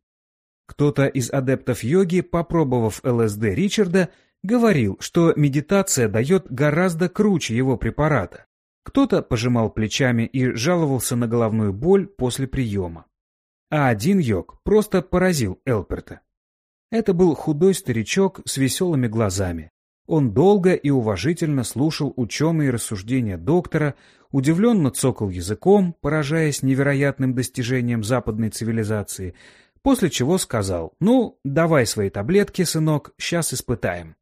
Кто-то из адептов йоги, попробовав ЛСД Ричарда, говорил, что медитация дает гораздо круче его препарата. Кто-то пожимал плечами и жаловался на головную боль после приема. А один йог просто поразил Элперта. Это был худой старичок с веселыми глазами. Он долго и уважительно слушал ученые рассуждения доктора, удивленно цокал языком, поражаясь невероятным достижениям западной цивилизации, после чего сказал «Ну, давай свои таблетки, сынок, сейчас испытаем».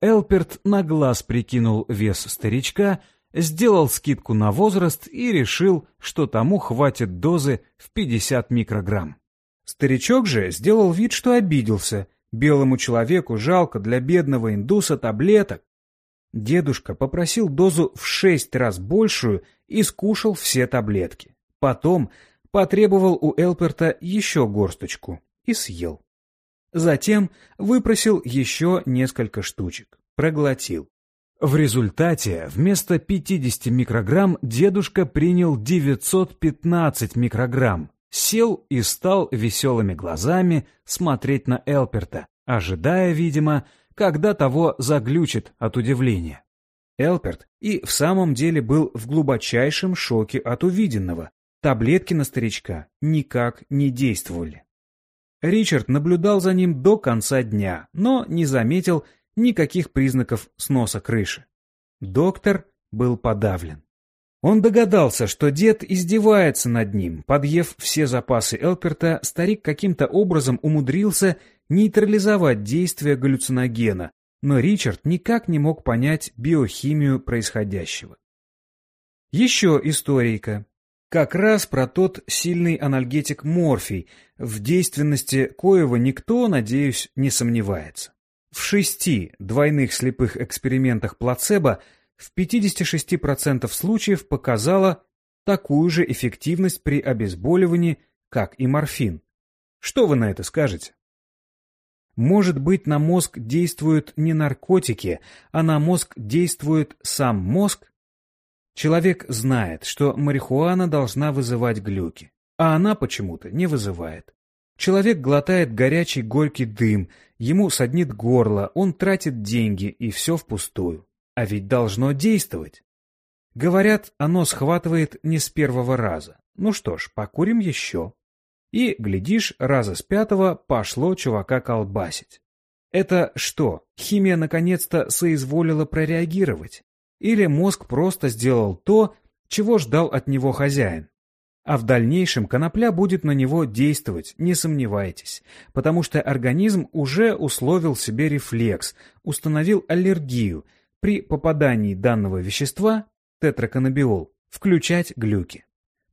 Элперт на глаз прикинул вес старичка сделал скидку на возраст и решил, что тому хватит дозы в 50 микрограмм. Старичок же сделал вид, что обиделся. Белому человеку жалко для бедного индуса таблеток. Дедушка попросил дозу в шесть раз большую и скушал все таблетки. Потом потребовал у Элперта еще горсточку и съел. Затем выпросил еще несколько штучек, проглотил. В результате вместо 50 микрограмм дедушка принял 915 микрограмм, сел и стал веселыми глазами смотреть на Элперта, ожидая, видимо, когда того заглючит от удивления. Элперт и в самом деле был в глубочайшем шоке от увиденного. Таблетки на старичка никак не действовали. Ричард наблюдал за ним до конца дня, но не заметил никаких признаков сноса крыши. Доктор был подавлен. Он догадался, что дед издевается над ним. Подъев все запасы Элперта, старик каким-то образом умудрился нейтрализовать действие галлюциногена, но Ричард никак не мог понять биохимию происходящего. Еще историка. Как раз про тот сильный анальгетик морфий, в действенности коего никто, надеюсь, не сомневается. В шести двойных слепых экспериментах плацебо в 56% случаев показала такую же эффективность при обезболивании, как и морфин. Что вы на это скажете? Может быть, на мозг действуют не наркотики, а на мозг действует сам мозг? Человек знает, что марихуана должна вызывать глюки, а она почему-то не вызывает. Человек глотает горячий горький дым, ему саднит горло, он тратит деньги, и все впустую. а ведь должно действовать. Говорят, оно схватывает не с первого раза. Ну что ж, покурим еще. И, глядишь, раза с пятого пошло чувака колбасить. Это что, химия наконец-то соизволила прореагировать? Или мозг просто сделал то, чего ждал от него хозяин? А в дальнейшем конопля будет на него действовать, не сомневайтесь, потому что организм уже условил себе рефлекс, установил аллергию при попадании данного вещества, тетраканабиол, включать глюки.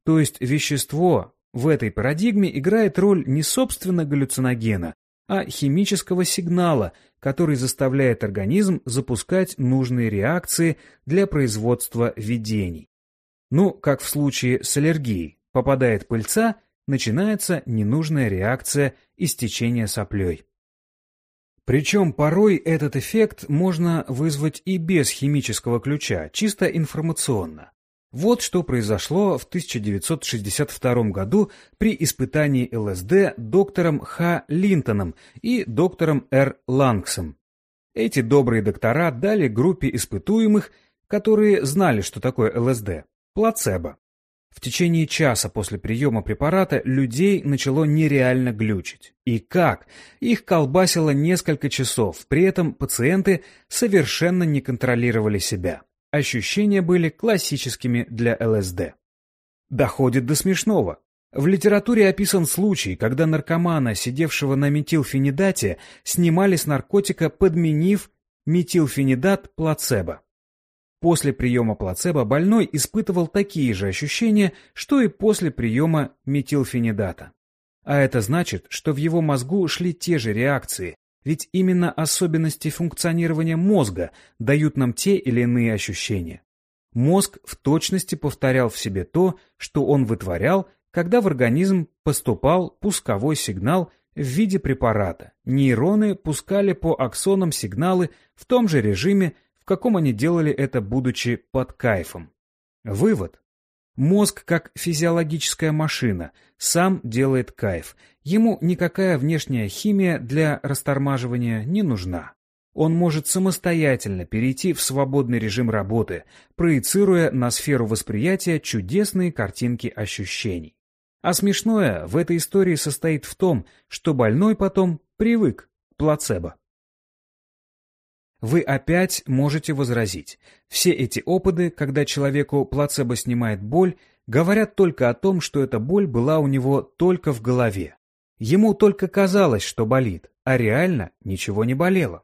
То есть вещество в этой парадигме играет роль не собственно галлюциногена, а химического сигнала, который заставляет организм запускать нужные реакции для производства видений. Ну, как в случае с аллергией. Попадает пыльца, начинается ненужная реакция истечения соплей. Причем порой этот эффект можно вызвать и без химического ключа, чисто информационно. Вот что произошло в 1962 году при испытании ЛСД доктором Х. Линтоном и доктором Р. Лангсом. Эти добрые доктора дали группе испытуемых, которые знали, что такое ЛСД, плацебо. В течение часа после приема препарата людей начало нереально глючить. И как? Их колбасило несколько часов, при этом пациенты совершенно не контролировали себя. Ощущения были классическими для ЛСД. Доходит до смешного. В литературе описан случай, когда наркомана, сидевшего на метилфенидате, снимали с наркотика, подменив метилфенидат плацебо. После приема плацебо больной испытывал такие же ощущения, что и после приема метилфенидата. А это значит, что в его мозгу шли те же реакции, ведь именно особенности функционирования мозга дают нам те или иные ощущения. Мозг в точности повторял в себе то, что он вытворял, когда в организм поступал пусковой сигнал в виде препарата. Нейроны пускали по аксонам сигналы в том же режиме, каком они делали это, будучи под кайфом. Вывод. Мозг, как физиологическая машина, сам делает кайф. Ему никакая внешняя химия для растормаживания не нужна. Он может самостоятельно перейти в свободный режим работы, проецируя на сферу восприятия чудесные картинки ощущений. А смешное в этой истории состоит в том, что больной потом привык к плацебо. Вы опять можете возразить. Все эти опыты, когда человеку плацебо снимает боль, говорят только о том, что эта боль была у него только в голове. Ему только казалось, что болит, а реально ничего не болело.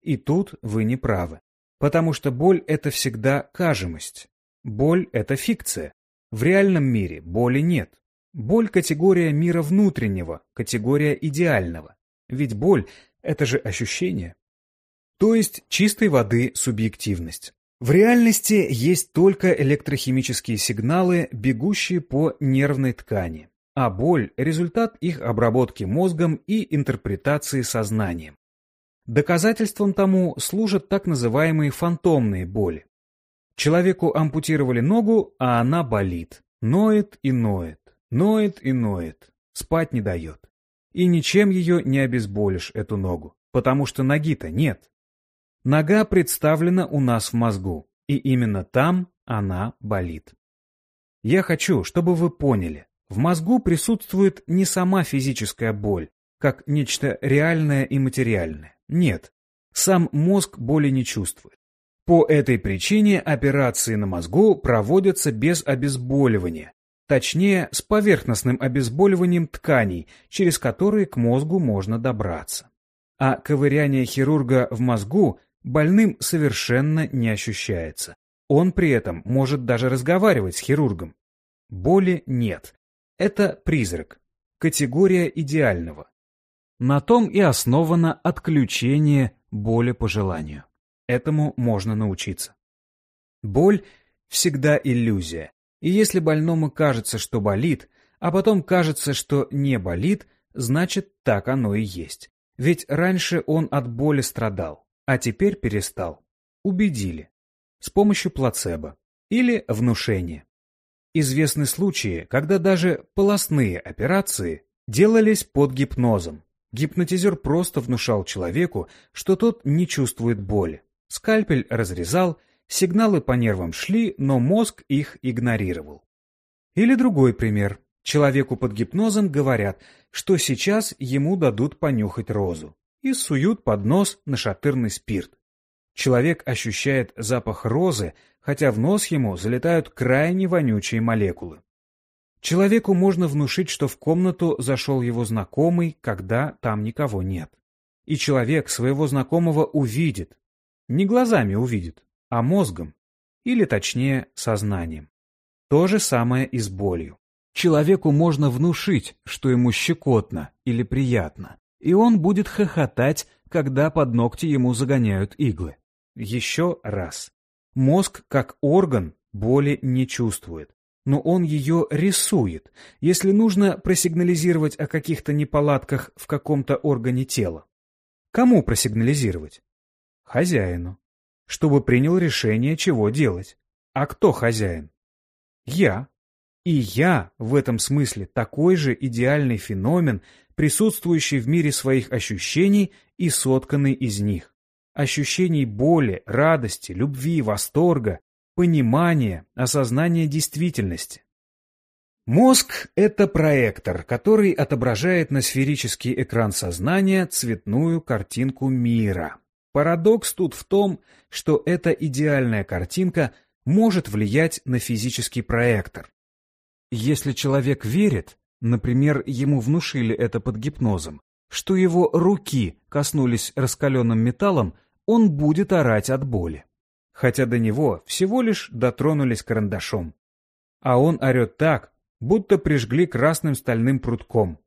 И тут вы не правы. Потому что боль – это всегда кажемость. Боль – это фикция. В реальном мире боли нет. Боль – категория мира внутреннего, категория идеального. Ведь боль – это же ощущение. То есть чистой воды субъективность. В реальности есть только электрохимические сигналы, бегущие по нервной ткани, а боль – результат их обработки мозгом и интерпретации сознанием. Доказательством тому служат так называемые фантомные боли. Человеку ампутировали ногу, а она болит, ноет и ноет, ноет и ноет, спать не дает. И ничем ее не обезболишь, эту ногу, потому что ноги-то нет. Нога представлена у нас в мозгу, и именно там она болит. Я хочу, чтобы вы поняли, в мозгу присутствует не сама физическая боль, как нечто реальное и материальное. Нет, сам мозг боли не чувствует. По этой причине операции на мозгу проводятся без обезболивания, точнее, с поверхностным обезболиванием тканей, через которые к мозгу можно добраться. А ковыряние хирурга в мозгу больным совершенно не ощущается. Он при этом может даже разговаривать с хирургом. Боли нет. Это призрак. Категория идеального. На том и основано отключение боли по желанию. Этому можно научиться. Боль всегда иллюзия. И если больному кажется, что болит, а потом кажется, что не болит, значит так оно и есть. Ведь раньше он от боли страдал. А теперь перестал. Убедили. С помощью плацебо. Или внушения. Известны случаи, когда даже полостные операции делались под гипнозом. Гипнотизер просто внушал человеку, что тот не чувствует боли. Скальпель разрезал, сигналы по нервам шли, но мозг их игнорировал. Или другой пример. Человеку под гипнозом говорят, что сейчас ему дадут понюхать розу и суют под нос нашатырный спирт. Человек ощущает запах розы, хотя в нос ему залетают крайне вонючие молекулы. Человеку можно внушить, что в комнату зашел его знакомый, когда там никого нет. И человек своего знакомого увидит. Не глазами увидит, а мозгом. Или точнее, сознанием. То же самое и с болью. Человеку можно внушить, что ему щекотно или приятно, и он будет хохотать, когда под ногти ему загоняют иглы. Еще раз. Мозг, как орган, боли не чувствует но он ее рисует, если нужно просигнализировать о каких-то неполадках в каком-то органе тела. Кому просигнализировать? Хозяину. Чтобы принял решение, чего делать. А кто хозяин? Я. И я в этом смысле такой же идеальный феномен, присутствующий в мире своих ощущений и сотканный из них. Ощущений боли, радости, любви, восторга, понимание, осознание действительности. Мозг — это проектор, который отображает на сферический экран сознания цветную картинку мира. Парадокс тут в том, что эта идеальная картинка может влиять на физический проектор. Если человек верит, например, ему внушили это под гипнозом, что его руки коснулись раскаленным металлом, он будет орать от боли хотя до него всего лишь дотронулись карандашом. А он орет так, будто прижгли красным стальным прутком.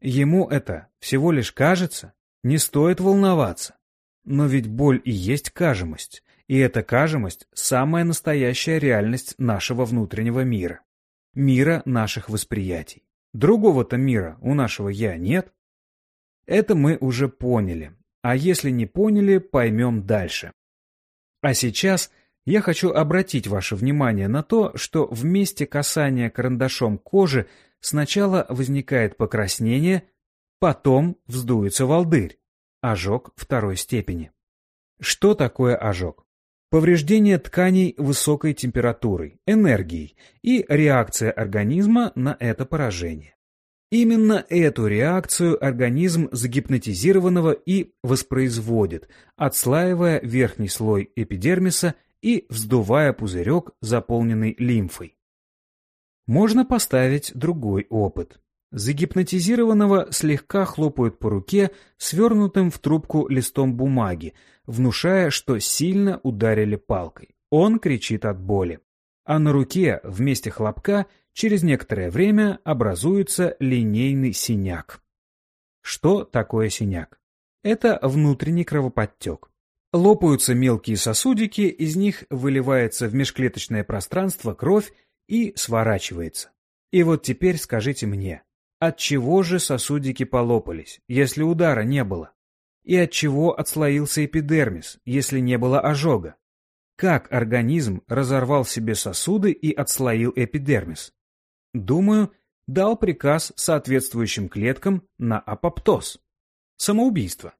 Ему это всего лишь кажется, не стоит волноваться. Но ведь боль и есть кажемость, и эта кажемость – самая настоящая реальность нашего внутреннего мира. Мира наших восприятий. Другого-то мира у нашего «я» нет. Это мы уже поняли, а если не поняли, поймем дальше. А сейчас я хочу обратить ваше внимание на то, что в месте касания карандашом кожи сначала возникает покраснение, потом вздуется волдырь, ожог второй степени. Что такое ожог? Повреждение тканей высокой температурой, энергией и реакция организма на это поражение. Именно эту реакцию организм загипнотизированного и воспроизводит, отслаивая верхний слой эпидермиса и вздувая пузырек, заполненный лимфой. Можно поставить другой опыт. Загипнотизированного слегка хлопают по руке, свернутым в трубку листом бумаги, внушая, что сильно ударили палкой. Он кричит от боли. А на руке вместе хлопка через некоторое время образуется линейный синяк. Что такое синяк? Это внутренний кровоподтек. Лопаются мелкие сосудики, из них выливается в межклеточное пространство кровь и сворачивается. И вот теперь скажите мне, от чего же сосудики полопались, если удара не было? И от чего отслоился эпидермис, если не было ожога? Как организм разорвал себе сосуды и отслоил эпидермис? Думаю, дал приказ соответствующим клеткам на апоптоз. Самоубийство.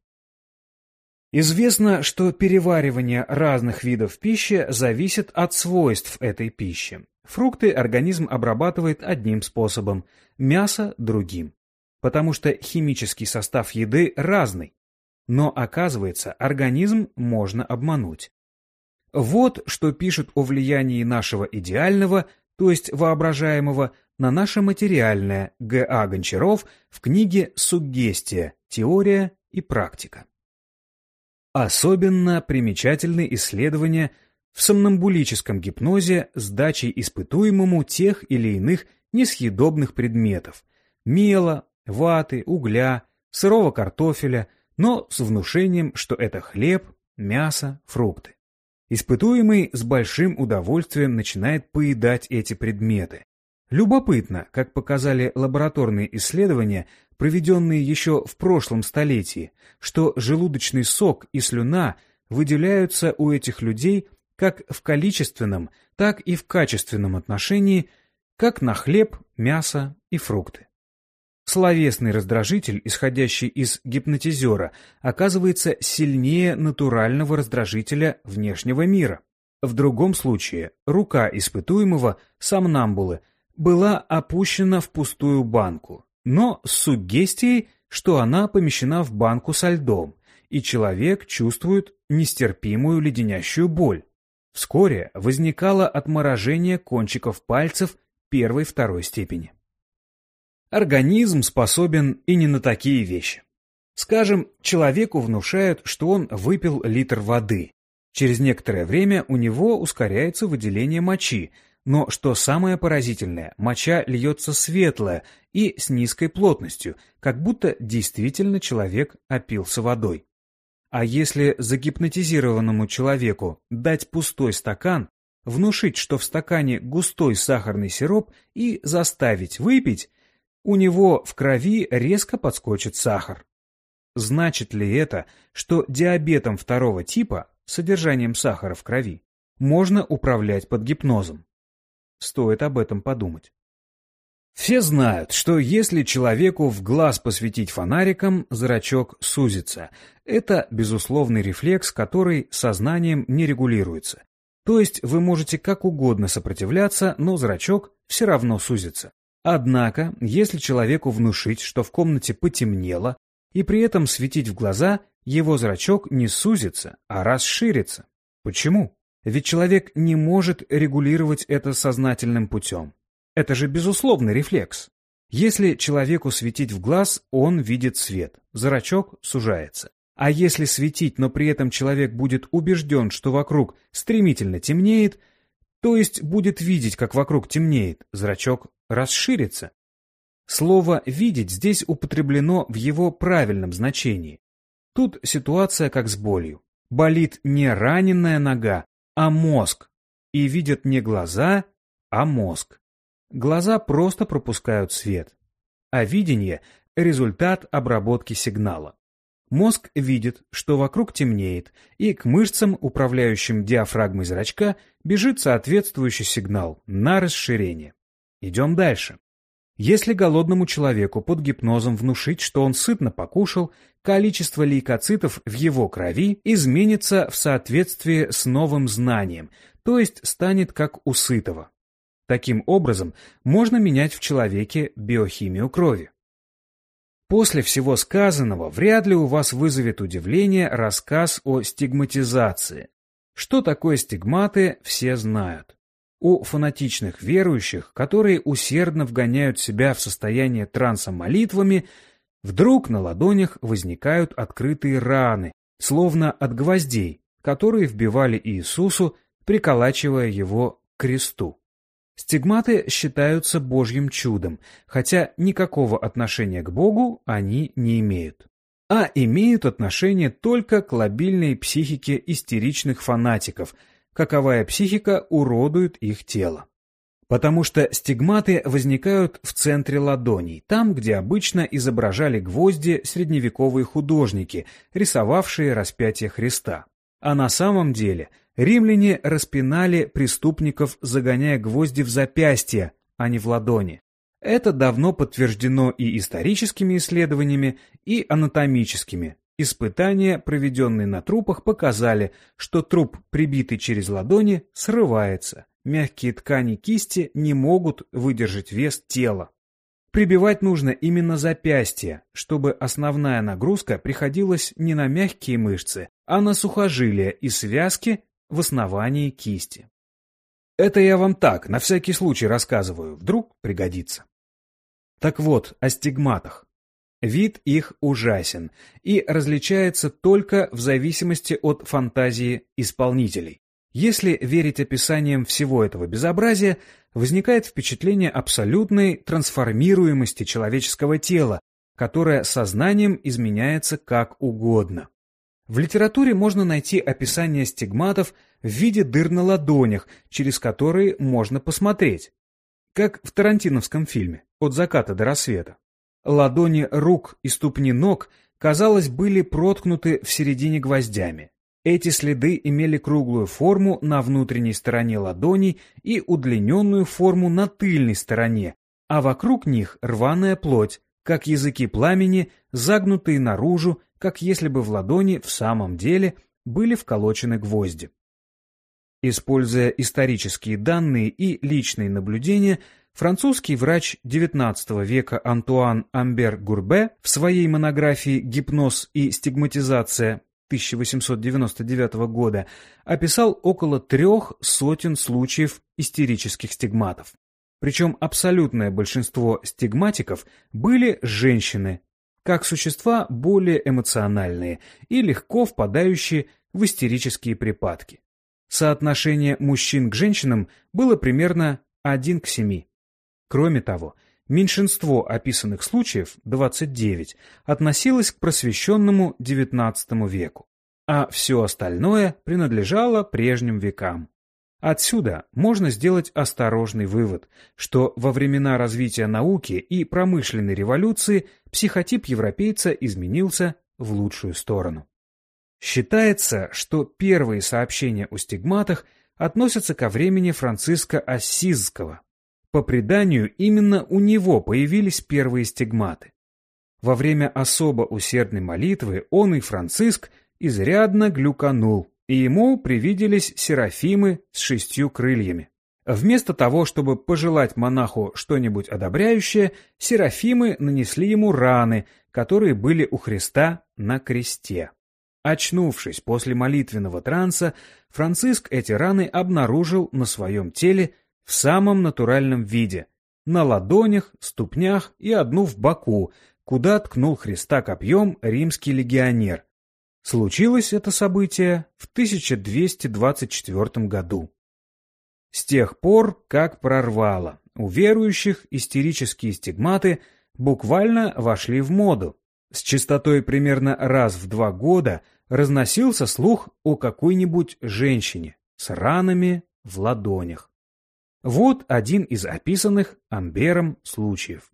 Известно, что переваривание разных видов пищи зависит от свойств этой пищи. Фрукты организм обрабатывает одним способом, мясо – другим. Потому что химический состав еды разный. Но, оказывается, организм можно обмануть. Вот что пишут о влиянии нашего идеального то есть воображаемого, на наше материальное Г.А. Гончаров в книге «Суггестия. Теория и практика». Особенно примечательны исследования в сомнамбулическом гипнозе с дачей испытуемому тех или иных несъедобных предметов – мела, ваты, угля, сырого картофеля, но с внушением, что это хлеб, мясо, фрукты. Испытуемый с большим удовольствием начинает поедать эти предметы. Любопытно, как показали лабораторные исследования, проведенные еще в прошлом столетии, что желудочный сок и слюна выделяются у этих людей как в количественном, так и в качественном отношении, как на хлеб, мясо и фрукты. Словесный раздражитель, исходящий из гипнотизера, оказывается сильнее натурального раздражителя внешнего мира. В другом случае рука испытуемого, сомнамбулы, была опущена в пустую банку, но с суггестией, что она помещена в банку со льдом, и человек чувствует нестерпимую леденящую боль. Вскоре возникало отморожение кончиков пальцев первой-второй степени. Организм способен и не на такие вещи. Скажем, человеку внушают, что он выпил литр воды. Через некоторое время у него ускоряется выделение мочи, но что самое поразительное, моча льется светлая и с низкой плотностью, как будто действительно человек опился водой. А если загипнотизированному человеку дать пустой стакан, внушить, что в стакане густой сахарный сироп и заставить выпить, у него в крови резко подскочит сахар. Значит ли это, что диабетом второго типа, содержанием сахара в крови, можно управлять под гипнозом? Стоит об этом подумать. Все знают, что если человеку в глаз посветить фонариком, зрачок сузится. Это безусловный рефлекс, который сознанием не регулируется. То есть вы можете как угодно сопротивляться, но зрачок все равно сузится. Однако, если человеку внушить, что в комнате потемнело, и при этом светить в глаза, его зрачок не сузится, а расширится. Почему? Ведь человек не может регулировать это сознательным путем. Это же безусловный рефлекс. Если человеку светить в глаз, он видит свет, зрачок сужается. А если светить, но при этом человек будет убежден, что вокруг стремительно темнеет, то есть будет видеть, как вокруг темнеет, зрачок расширится. Слово «видеть» здесь употреблено в его правильном значении. Тут ситуация как с болью. Болит не раненная нога, а мозг. И видят не глаза, а мозг. Глаза просто пропускают свет, а видение – результат обработки сигнала. Мозг видит, что вокруг темнеет, и к мышцам, управляющим диафрагмой зрачка, бежит соответствующий сигнал на расширение. Идем дальше. Если голодному человеку под гипнозом внушить, что он сытно покушал, количество лейкоцитов в его крови изменится в соответствии с новым знанием, то есть станет как у сытого. Таким образом, можно менять в человеке биохимию крови. После всего сказанного вряд ли у вас вызовет удивление рассказ о стигматизации. Что такое стигматы, все знают. У фанатичных верующих, которые усердно вгоняют себя в состояние транса молитвами, вдруг на ладонях возникают открытые раны, словно от гвоздей, которые вбивали Иисусу, приколачивая его к кресту. Стигматы считаются божьим чудом, хотя никакого отношения к Богу они не имеют. А имеют отношение только к лобильной психике истеричных фанатиков, каковая психика уродует их тело. Потому что стигматы возникают в центре ладоней, там, где обычно изображали гвозди средневековые художники, рисовавшие распятие Христа. А на самом деле Римляне распинали преступников, загоняя гвозди в запястья, а не в ладони. Это давно подтверждено и историческими исследованиями, и анатомическими. Испытания, проведенные на трупах, показали, что труп, прибитый через ладони, срывается. Мягкие ткани кисти не могут выдержать вес тела. Прибивать нужно именно запястья, чтобы основная нагрузка приходилась не на мягкие мышцы, а на сухожилия и связки, в основании кисти. Это я вам так, на всякий случай рассказываю, вдруг пригодится. Так вот, о стигматах. Вид их ужасен и различается только в зависимости от фантазии исполнителей. Если верить описаниям всего этого безобразия, возникает впечатление абсолютной трансформируемости человеческого тела, которое сознанием изменяется как угодно. В литературе можно найти описание стигматов в виде дыр на ладонях, через которые можно посмотреть. Как в тарантиновском фильме «От заката до рассвета». Ладони рук и ступни ног, казалось, были проткнуты в середине гвоздями. Эти следы имели круглую форму на внутренней стороне ладоней и удлиненную форму на тыльной стороне, а вокруг них рваная плоть, как языки пламени, загнутые наружу, как если бы в ладони в самом деле были вколочены гвозди. Используя исторические данные и личные наблюдения, французский врач XIX века Антуан Амбер Гурбе в своей монографии «Гипноз и стигматизация» 1899 года описал около трех сотен случаев истерических стигматов. Причем абсолютное большинство стигматиков были женщины, как существа более эмоциональные и легко впадающие в истерические припадки. Соотношение мужчин к женщинам было примерно 1 к 7. Кроме того, меньшинство описанных случаев, 29, относилось к просвещенному XIX веку, а все остальное принадлежало прежним векам. Отсюда можно сделать осторожный вывод, что во времена развития науки и промышленной революции психотип европейца изменился в лучшую сторону. Считается, что первые сообщения о стигматах относятся ко времени Франциска Ассизского. По преданию, именно у него появились первые стигматы. Во время особо усердной молитвы он и Франциск изрядно глюканул, и ему привиделись серафимы с шестью крыльями. Вместо того, чтобы пожелать монаху что-нибудь одобряющее, серафимы нанесли ему раны, которые были у Христа на кресте. Очнувшись после молитвенного транса, Франциск эти раны обнаружил на своем теле в самом натуральном виде, на ладонях, ступнях и одну в боку, куда ткнул Христа копьем римский легионер. Случилось это событие в 1224 году. С тех пор, как прорвало, у верующих истерические стигматы буквально вошли в моду, с частотой примерно раз в два года разносился слух о какой-нибудь женщине с ранами в ладонях. Вот один из описанных Амбером случаев.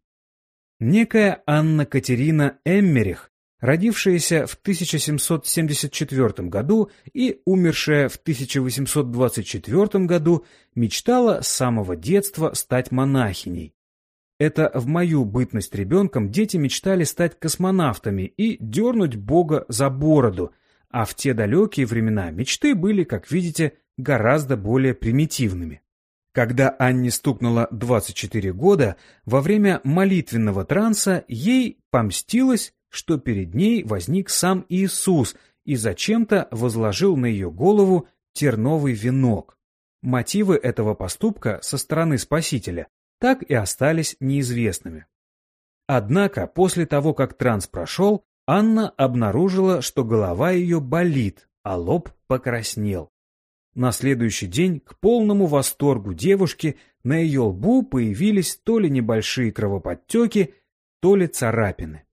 Некая Анна Катерина Эммерих, родившаяся в 1774 году и умершая в 1824 году, мечтала с самого детства стать монахиней. Это в мою бытность ребенком дети мечтали стать космонавтами и дернуть Бога за бороду, а в те далекие времена мечты были, как видите, гораздо более примитивными. Когда Анне стукнуло 24 года, во время молитвенного транса ей помстилось, что перед ней возник сам Иисус и зачем-то возложил на ее голову терновый венок. Мотивы этого поступка со стороны Спасителя так и остались неизвестными. Однако после того, как транс прошел, Анна обнаружила, что голова ее болит, а лоб покраснел. На следующий день, к полному восторгу девушки, на ее лбу появились то ли небольшие кровоподтеки, то ли царапины.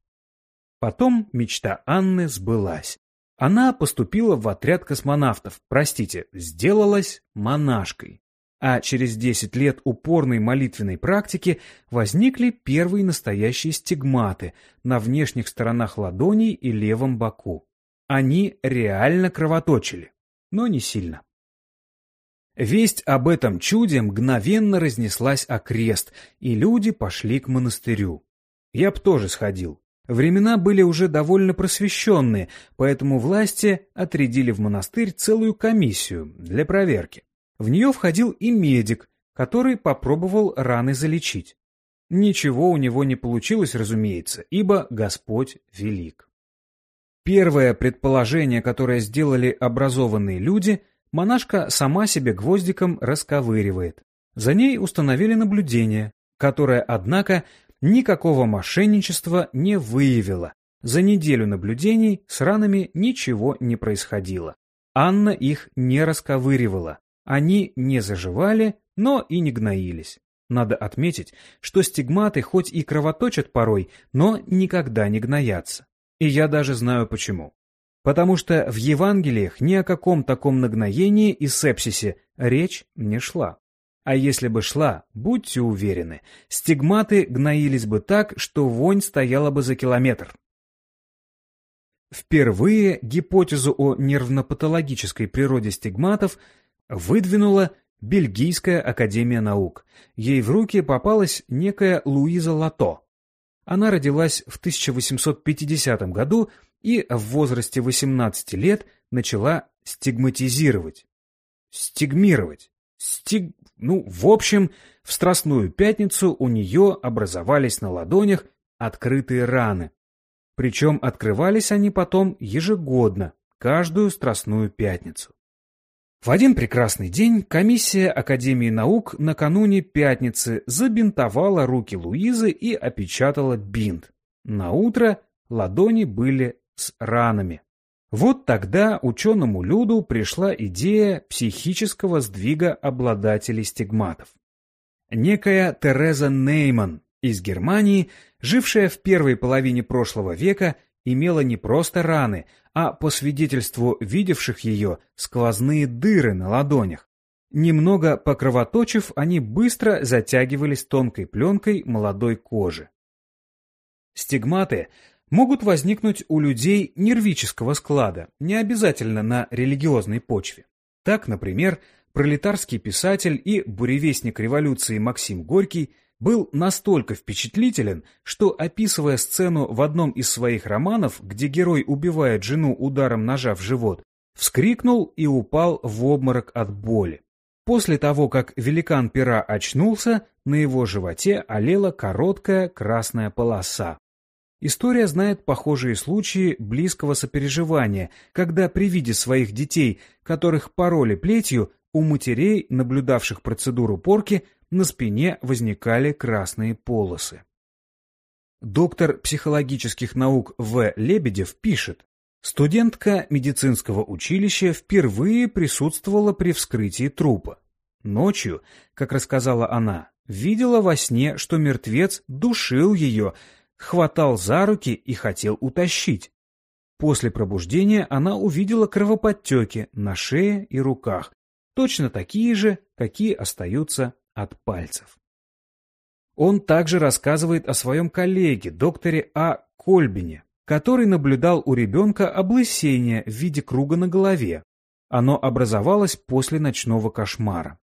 Потом мечта Анны сбылась. Она поступила в отряд космонавтов, простите, сделалась монашкой а через 10 лет упорной молитвенной практики возникли первые настоящие стигматы на внешних сторонах ладоней и левом боку. Они реально кровоточили, но не сильно. Весть об этом чуде мгновенно разнеслась окрест, и люди пошли к монастырю. Я б тоже сходил. Времена были уже довольно просвещенные, поэтому власти отрядили в монастырь целую комиссию для проверки. В нее входил и медик, который попробовал раны залечить. Ничего у него не получилось, разумеется, ибо Господь велик. Первое предположение, которое сделали образованные люди, монашка сама себе гвоздиком расковыривает. За ней установили наблюдение, которое, однако, никакого мошенничества не выявило. За неделю наблюдений с ранами ничего не происходило. Анна их не расковыривала. Они не заживали, но и не гноились. Надо отметить, что стигматы хоть и кровоточат порой, но никогда не гноятся. И я даже знаю почему. Потому что в Евангелиях ни о каком таком нагноении и сепсисе речь не шла. А если бы шла, будьте уверены, стигматы гноились бы так, что вонь стояла бы за километр. Впервые гипотезу о нервно-патологической природе стигматов выдвинула Бельгийская академия наук. Ей в руки попалась некая Луиза Лато. Она родилась в 1850 году и в возрасте 18 лет начала стигматизировать. Стигмировать. Стиг... Ну, в общем, в Страстную Пятницу у нее образовались на ладонях открытые раны. Причем открывались они потом ежегодно, каждую Страстную Пятницу. В один прекрасный день комиссия Академии наук накануне пятницы забинтовала руки Луизы и опечатала бинт. На утро ладони были с ранами. Вот тогда ученому Люду пришла идея психического сдвига обладателей стигматов. Некая Тереза Нейман из Германии, жившая в первой половине прошлого века, имела не просто раны, а, по свидетельству видевших ее, сквозные дыры на ладонях. Немного покровоточив, они быстро затягивались тонкой пленкой молодой кожи. Стигматы могут возникнуть у людей нервического склада, не обязательно на религиозной почве. Так, например, пролетарский писатель и буревестник революции Максим Горький был настолько впечатлителен, что, описывая сцену в одном из своих романов, где герой убивает жену ударом ножа в живот, вскрикнул и упал в обморок от боли. После того, как великан пера очнулся, на его животе олела короткая красная полоса. История знает похожие случаи близкого сопереживания, когда при виде своих детей, которых пороли плетью, у матерей, наблюдавших процедуру порки, на спине возникали красные полосы. Доктор психологических наук В. Лебедев пишет, студентка медицинского училища впервые присутствовала при вскрытии трупа. Ночью, как рассказала она, видела во сне, что мертвец душил ее, хватал за руки и хотел утащить. После пробуждения она увидела кровоподтеки на шее и руках, точно такие же, какие остаются от пальцев. Он также рассказывает о своем коллеге, докторе А. Кольбине, который наблюдал у ребенка облысение в виде круга на голове. Оно образовалось после ночного кошмара.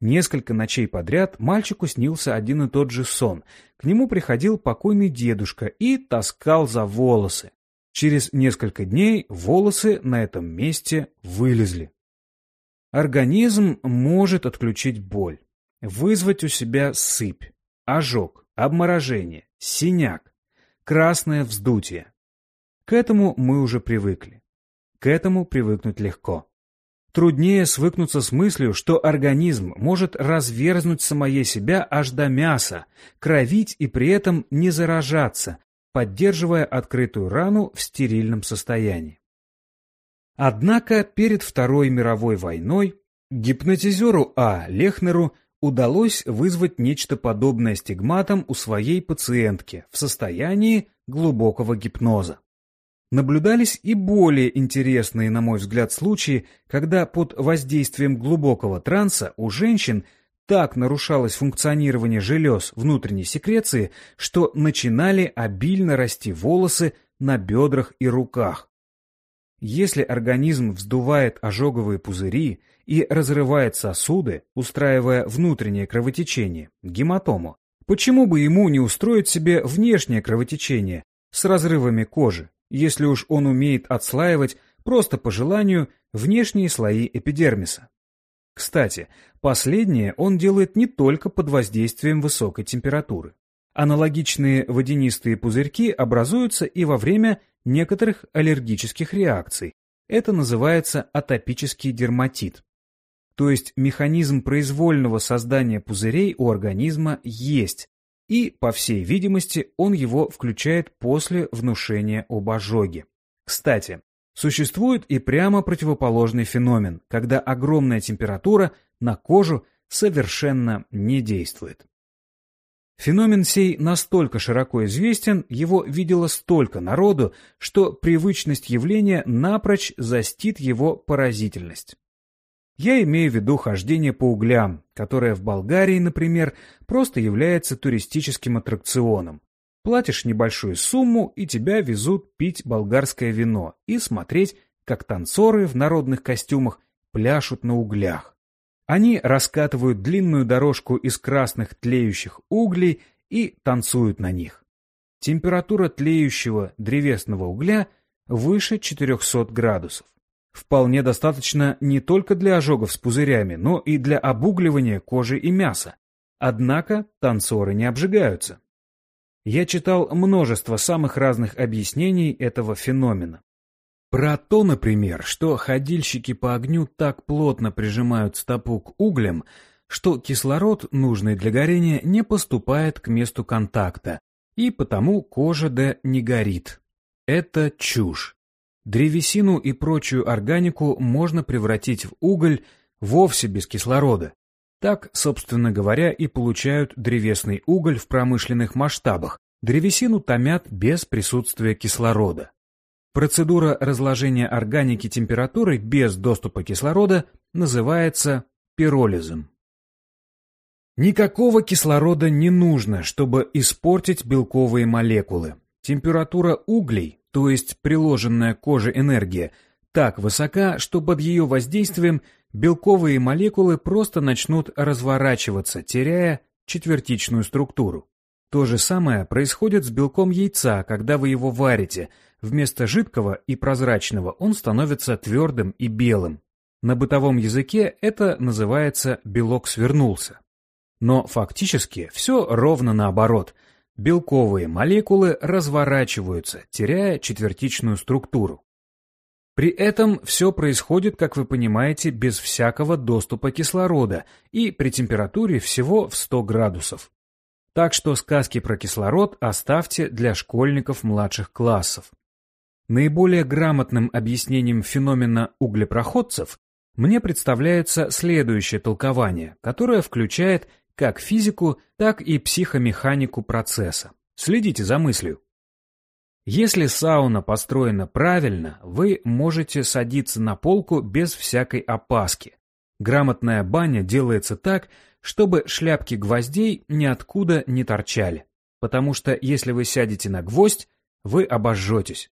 Несколько ночей подряд мальчику снился один и тот же сон. К нему приходил покойный дедушка и таскал за волосы. Через несколько дней волосы на этом месте вылезли. Организм может отключить боль вызвать у себя сыпь, ожог, обморожение, синяк, красное вздутие. К этому мы уже привыкли. К этому привыкнуть легко. Труднее свыкнуться с мыслью, что организм может разверзнуть самое себя аж до мяса, кровить и при этом не заражаться, поддерживая открытую рану в стерильном состоянии. Однако перед Второй мировой войной гипнотизеру А. Лехнеру удалось вызвать нечто подобное стигматам у своей пациентки в состоянии глубокого гипноза. Наблюдались и более интересные, на мой взгляд, случаи, когда под воздействием глубокого транса у женщин так нарушалось функционирование желез внутренней секреции, что начинали обильно расти волосы на бедрах и руках. Если организм вздувает ожоговые пузыри и разрывает сосуды, устраивая внутреннее кровотечение, гематому, почему бы ему не устроить себе внешнее кровотечение с разрывами кожи, если уж он умеет отслаивать просто по желанию внешние слои эпидермиса? Кстати, последнее он делает не только под воздействием высокой температуры. Аналогичные водянистые пузырьки образуются и во время некоторых аллергических реакций. Это называется атопический дерматит. То есть механизм произвольного создания пузырей у организма есть, и, по всей видимости, он его включает после внушения об ожоге. Кстати, существует и прямо противоположный феномен, когда огромная температура на кожу совершенно не действует. Феномен сей настолько широко известен, его видело столько народу, что привычность явления напрочь застит его поразительность. Я имею в виду хождение по углям, которое в Болгарии, например, просто является туристическим аттракционом. Платишь небольшую сумму, и тебя везут пить болгарское вино и смотреть, как танцоры в народных костюмах пляшут на углях. Они раскатывают длинную дорожку из красных тлеющих углей и танцуют на них. температура тлеющего древесного угля выше 400 градусов. Вполне достаточно не только для ожогов с пузырями, но и для обугливания кожи и мяса. Однако танцоры не обжигаются. Я читал множество самых разных объяснений этого феномена. Про то, например, что ходильщики по огню так плотно прижимают стопу к углям, что кислород, нужный для горения, не поступает к месту контакта, и потому кожа да не горит. Это чушь. Древесину и прочую органику можно превратить в уголь вовсе без кислорода. Так, собственно говоря, и получают древесный уголь в промышленных масштабах. Древесину томят без присутствия кислорода. Процедура разложения органики температурой без доступа кислорода называется пиролизом. Никакого кислорода не нужно, чтобы испортить белковые молекулы. Температура углей то есть приложенная коже энергия, так высока, что под ее воздействием белковые молекулы просто начнут разворачиваться, теряя четвертичную структуру. То же самое происходит с белком яйца, когда вы его варите. Вместо жидкого и прозрачного он становится твердым и белым. На бытовом языке это называется «белок свернулся». Но фактически все ровно наоборот – белковые молекулы разворачиваются, теряя четвертичную структуру. При этом все происходит, как вы понимаете, без всякого доступа кислорода и при температуре всего в 100 градусов. Так что сказки про кислород оставьте для школьников младших классов. Наиболее грамотным объяснением феномена углепроходцев мне представляется следующее толкование, которое включает как физику, так и психомеханику процесса. Следите за мыслью. Если сауна построена правильно, вы можете садиться на полку без всякой опаски. Грамотная баня делается так, чтобы шляпки гвоздей ниоткуда не торчали. Потому что если вы сядете на гвоздь, вы обожжетесь.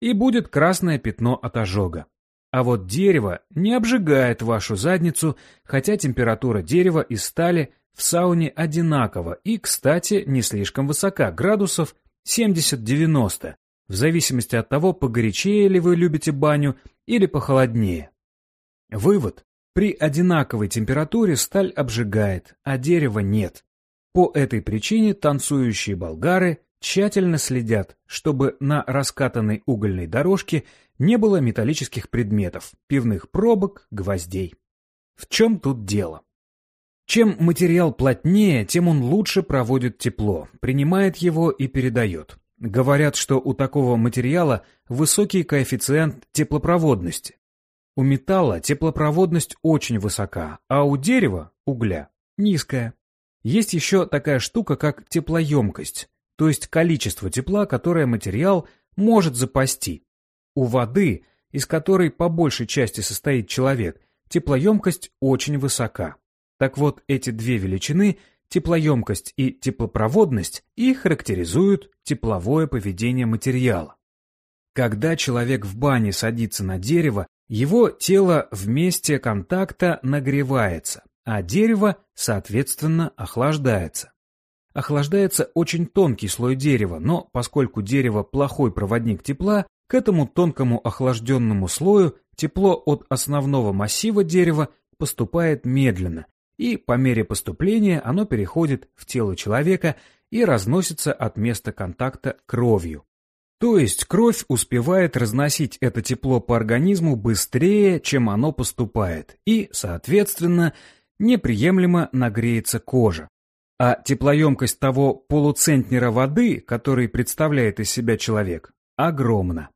И будет красное пятно от ожога. А вот дерево не обжигает вашу задницу, хотя температура дерева и стали в сауне одинаково и, кстати, не слишком высока, градусов 70-90, в зависимости от того, погорячее ли вы любите баню или похолоднее. Вывод. При одинаковой температуре сталь обжигает, а дерева нет. По этой причине танцующие болгары тщательно следят, чтобы на раскатанной угольной дорожке не было металлических предметов, пивных пробок, гвоздей. В чем тут дело? Чем материал плотнее, тем он лучше проводит тепло, принимает его и передает. Говорят, что у такого материала высокий коэффициент теплопроводности. У металла теплопроводность очень высока, а у дерева, угля, низкая. Есть еще такая штука, как теплоемкость, то есть количество тепла, которое материал может запасти. У воды, из которой по большей части состоит человек, теплоемкость очень высока. Так вот, эти две величины, теплоемкость и теплопроводность, и характеризуют тепловое поведение материала. Когда человек в бане садится на дерево, его тело в месте контакта нагревается, а дерево, соответственно, охлаждается. Охлаждается очень тонкий слой дерева, но поскольку дерево плохой проводник тепла, к этому тонкому охлажденному слою тепло от основного массива дерева поступает медленно, и по мере поступления оно переходит в тело человека и разносится от места контакта кровью. То есть кровь успевает разносить это тепло по организму быстрее, чем оно поступает, и, соответственно, неприемлемо нагреется кожа. А теплоемкость того полуцентнера воды, который представляет из себя человек, огромна.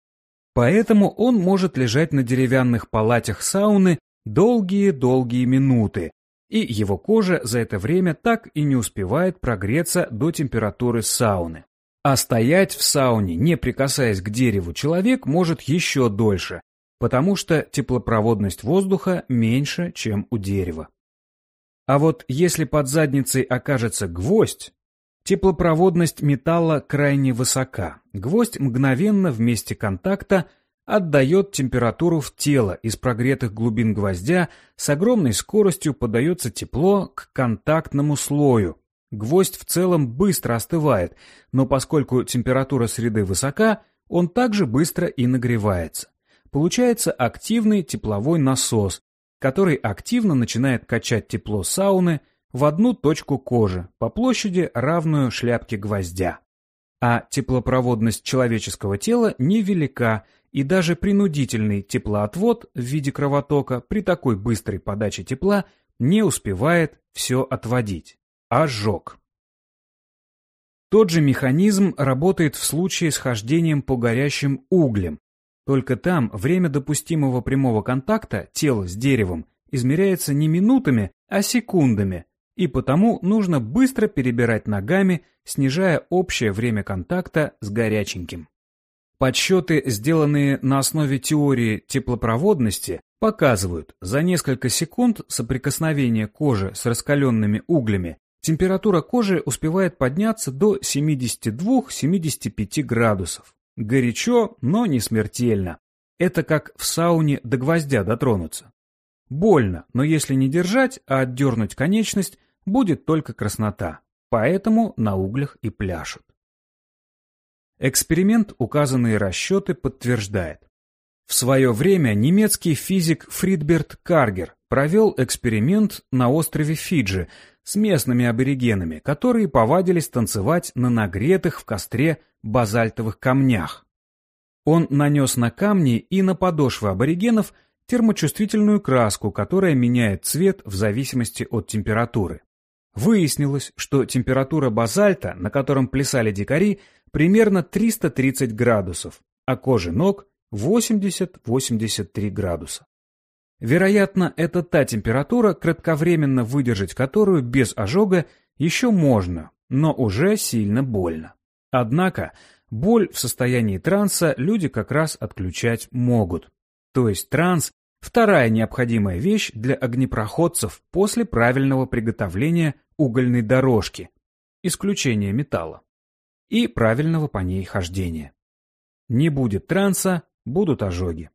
Поэтому он может лежать на деревянных палатях сауны долгие-долгие минуты, и его кожа за это время так и не успевает прогреться до температуры сауны. А стоять в сауне, не прикасаясь к дереву, человек может еще дольше, потому что теплопроводность воздуха меньше, чем у дерева. А вот если под задницей окажется гвоздь, теплопроводность металла крайне высока. Гвоздь мгновенно в месте контакта отдает температуру в тело, из прогретых глубин гвоздя с огромной скоростью подается тепло к контактному слою, Гвоздь в целом быстро остывает, но поскольку температура среды высока, он также быстро и нагревается. Получается активный тепловой насос, который активно начинает качать тепло сауны в одну точку кожи по площади, равную шляпке гвоздя. А теплопроводность человеческого тела невелика, и даже принудительный теплоотвод в виде кровотока при такой быстрой подаче тепла не успевает все отводить. Ожог. Тот же механизм работает в случае с хождением по горящим углям, только там время допустимого прямого контакта тела с деревом измеряется не минутами, а секундами, и потому нужно быстро перебирать ногами, снижая общее время контакта с горяченьким. Подсчеты, сделанные на основе теории теплопроводности, показывают, за несколько секунд соприкосновения кожи с раскаленными углями температура кожи успевает подняться до 72-75 градусов. Горячо, но не смертельно. Это как в сауне до гвоздя дотронуться. Больно, но если не держать, а отдернуть конечность, будет только краснота. Поэтому на углях и пляшут. Эксперимент указанные расчеты подтверждает. В свое время немецкий физик Фридберт Каргер провел эксперимент на острове Фиджи с местными аборигенами, которые повадились танцевать на нагретых в костре базальтовых камнях. Он нанес на камни и на подошвы аборигенов термочувствительную краску, которая меняет цвет в зависимости от температуры. Выяснилось, что температура базальта, на котором плясали дикари, примерно 330 градусов, а кожи ног 80-83 градуса. Вероятно, это та температура, кратковременно выдержать которую без ожога еще можно, но уже сильно больно. Однако боль в состоянии транса люди как раз отключать могут. То есть транс – вторая необходимая вещь для огнепроходцев после правильного приготовления угольной дорожки, исключение металла, и правильного по ней хождения. Не будет транса, будут ожоги.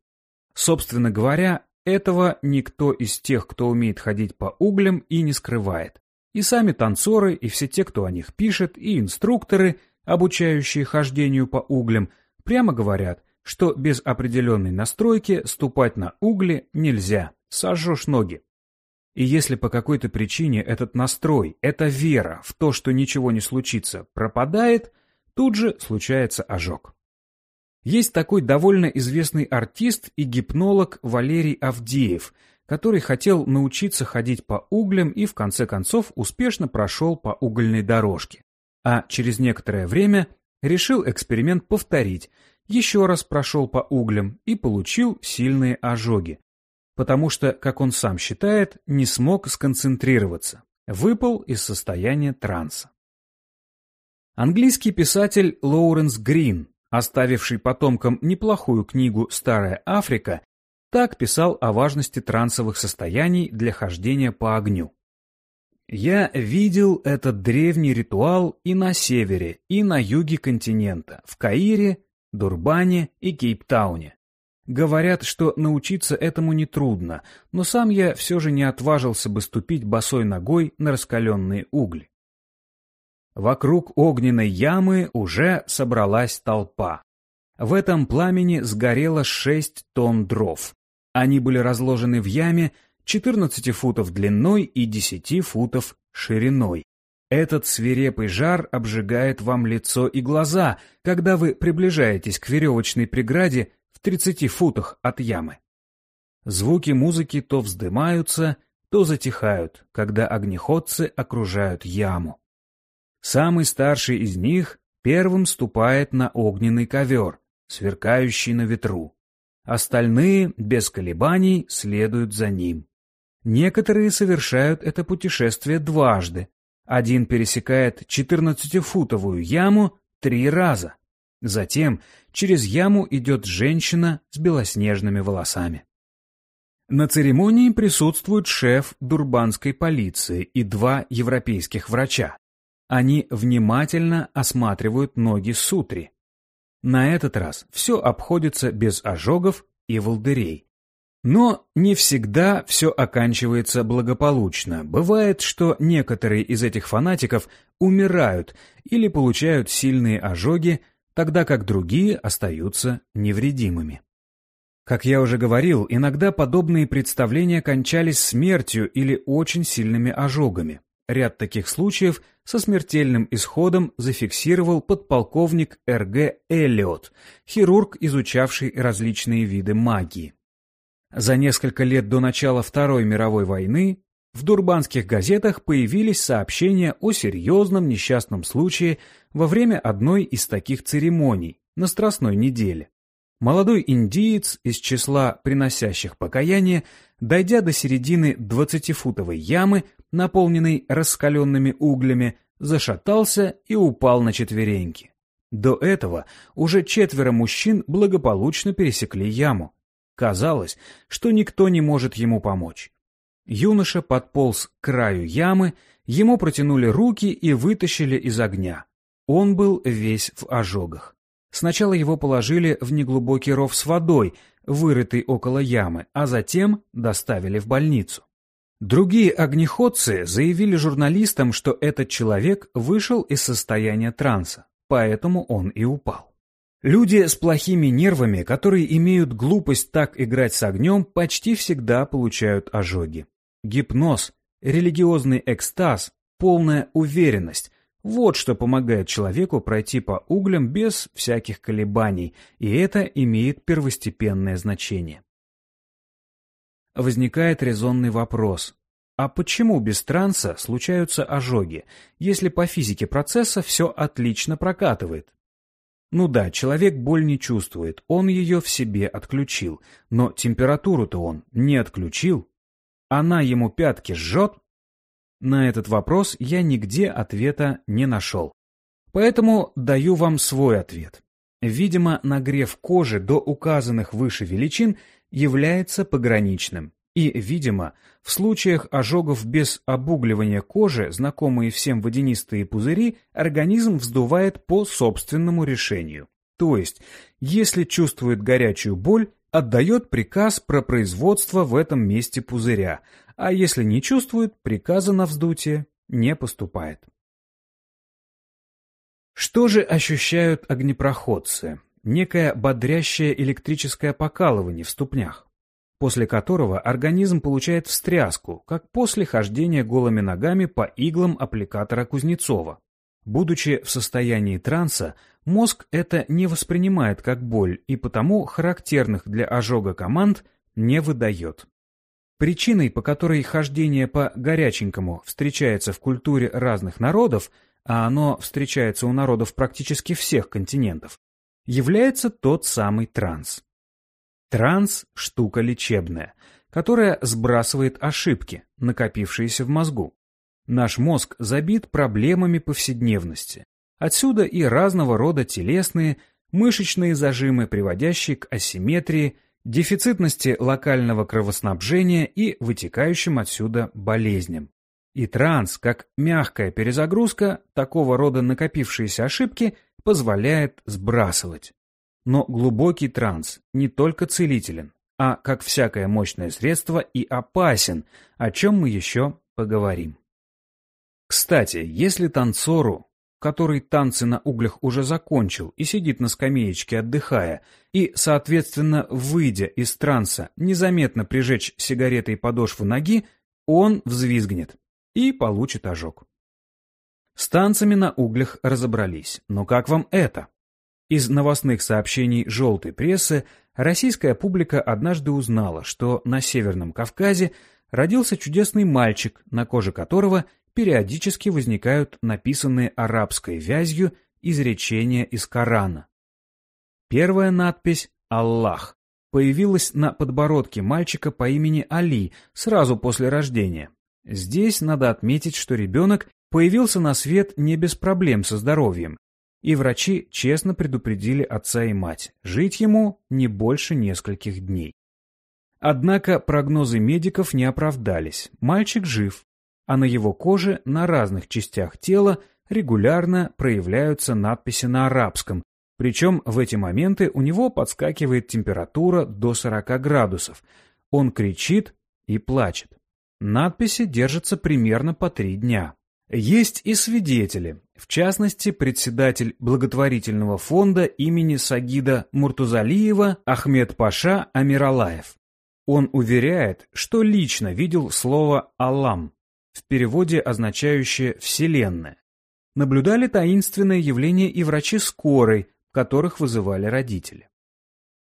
Собственно говоря, этого никто из тех, кто умеет ходить по углям, и не скрывает. И сами танцоры, и все те, кто о них пишет, и инструкторы, обучающие хождению по углям, прямо говорят, что без определенной настройки ступать на угли нельзя, сожжешь ноги. И если по какой-то причине этот настрой, эта вера в то, что ничего не случится, пропадает, тут же случается ожог. Есть такой довольно известный артист и гипнолог Валерий Авдеев, который хотел научиться ходить по углям и в конце концов успешно прошел по угольной дорожке. А через некоторое время решил эксперимент повторить, еще раз прошел по углям и получил сильные ожоги. Потому что, как он сам считает, не смог сконцентрироваться, выпал из состояния транса. Английский писатель Лоуренс Грин оставивший потомкам неплохую книгу «Старая Африка», так писал о важности трансовых состояний для хождения по огню. Я видел этот древний ритуал и на севере, и на юге континента, в Каире, Дурбане и Кейптауне. Говорят, что научиться этому нетрудно, но сам я все же не отважился бы ступить босой ногой на раскаленные угли. Вокруг огненной ямы уже собралась толпа. В этом пламени сгорело шесть тонн дров. Они были разложены в яме 14 футов длиной и 10 футов шириной. Этот свирепый жар обжигает вам лицо и глаза, когда вы приближаетесь к веревочной преграде в 30 футах от ямы. Звуки музыки то вздымаются, то затихают, когда огнеходцы окружают яму. Самый старший из них первым ступает на огненный ковер, сверкающий на ветру. Остальные, без колебаний, следуют за ним. Некоторые совершают это путешествие дважды. Один пересекает 14-футовую яму три раза. Затем через яму идет женщина с белоснежными волосами. На церемонии присутствует шеф дурбанской полиции и два европейских врача. Они внимательно осматривают ноги сутри. На этот раз все обходится без ожогов и волдырей. Но не всегда все оканчивается благополучно. Бывает, что некоторые из этих фанатиков умирают или получают сильные ожоги, тогда как другие остаются невредимыми. Как я уже говорил, иногда подобные представления кончались смертью или очень сильными ожогами. Ряд таких случаев со смертельным исходом зафиксировал подполковник Р.Г. Эллиот, хирург, изучавший различные виды магии. За несколько лет до начала Второй мировой войны в дурбанских газетах появились сообщения о серьезном несчастном случае во время одной из таких церемоний на Страстной неделе. Молодой индиец из числа приносящих покаяние, дойдя до середины двадцатифутовой ямы, наполненной раскаленными углями, зашатался и упал на четвереньки. До этого уже четверо мужчин благополучно пересекли яму. Казалось, что никто не может ему помочь. Юноша подполз к краю ямы, ему протянули руки и вытащили из огня. Он был весь в ожогах. Сначала его положили в неглубокий ров с водой, вырытый около ямы, а затем доставили в больницу. Другие огнеходцы заявили журналистам, что этот человек вышел из состояния транса, поэтому он и упал. Люди с плохими нервами, которые имеют глупость так играть с огнем, почти всегда получают ожоги. Гипноз, религиозный экстаз, полная уверенность – вот что помогает человеку пройти по углям без всяких колебаний, и это имеет первостепенное значение. Возникает резонный вопрос. А почему без транса случаются ожоги, если по физике процесса все отлично прокатывает? Ну да, человек боль не чувствует, он ее в себе отключил, но температуру-то он не отключил. Она ему пятки жжет? На этот вопрос я нигде ответа не нашел. Поэтому даю вам свой ответ. Видимо, нагрев кожи до указанных выше величин является пограничным. И, видимо, в случаях ожогов без обугливания кожи, знакомые всем водянистые пузыри, организм вздувает по собственному решению. То есть, если чувствует горячую боль, отдает приказ про производство в этом месте пузыря, а если не чувствует, приказа на вздутие не поступает. Что же ощущают огнепроходцы? Некое бодрящее электрическое покалывание в ступнях после которого организм получает встряску, как после хождения голыми ногами по иглам аппликатора Кузнецова. Будучи в состоянии транса, мозг это не воспринимает как боль и потому характерных для ожога команд не выдает. Причиной, по которой хождение по горяченькому встречается в культуре разных народов, а оно встречается у народов практически всех континентов, является тот самый транс. Транс – штука лечебная, которая сбрасывает ошибки, накопившиеся в мозгу. Наш мозг забит проблемами повседневности. Отсюда и разного рода телесные, мышечные зажимы, приводящие к асимметрии, дефицитности локального кровоснабжения и вытекающим отсюда болезням. И транс, как мягкая перезагрузка, такого рода накопившиеся ошибки позволяет сбрасывать. Но глубокий транс не только целителен, а, как всякое мощное средство, и опасен, о чем мы еще поговорим. Кстати, если танцору, который танцы на углях уже закончил и сидит на скамеечке отдыхая, и, соответственно, выйдя из транса, незаметно прижечь сигаретой подошву ноги, он взвизгнет и получит ожог. С танцами на углях разобрались, но как вам это? Из новостных сообщений желтой прессы российская публика однажды узнала, что на Северном Кавказе родился чудесный мальчик, на коже которого периодически возникают написанные арабской вязью изречения из Корана. Первая надпись «Аллах» появилась на подбородке мальчика по имени Али сразу после рождения. Здесь надо отметить, что ребенок появился на свет не без проблем со здоровьем, и врачи честно предупредили отца и мать, жить ему не больше нескольких дней. Однако прогнозы медиков не оправдались, мальчик жив, а на его коже на разных частях тела регулярно проявляются надписи на арабском, причем в эти моменты у него подскакивает температура до 40 градусов. Он кричит и плачет. Надписи держатся примерно по три дня. Есть и свидетели, в частности, председатель благотворительного фонда имени Сагида Муртузалиева Ахмед Паша Амиралаев. Он уверяет, что лично видел слово «Аллам», в переводе означающее «вселенная». Наблюдали таинственное явление и врачи скорой, которых вызывали родители.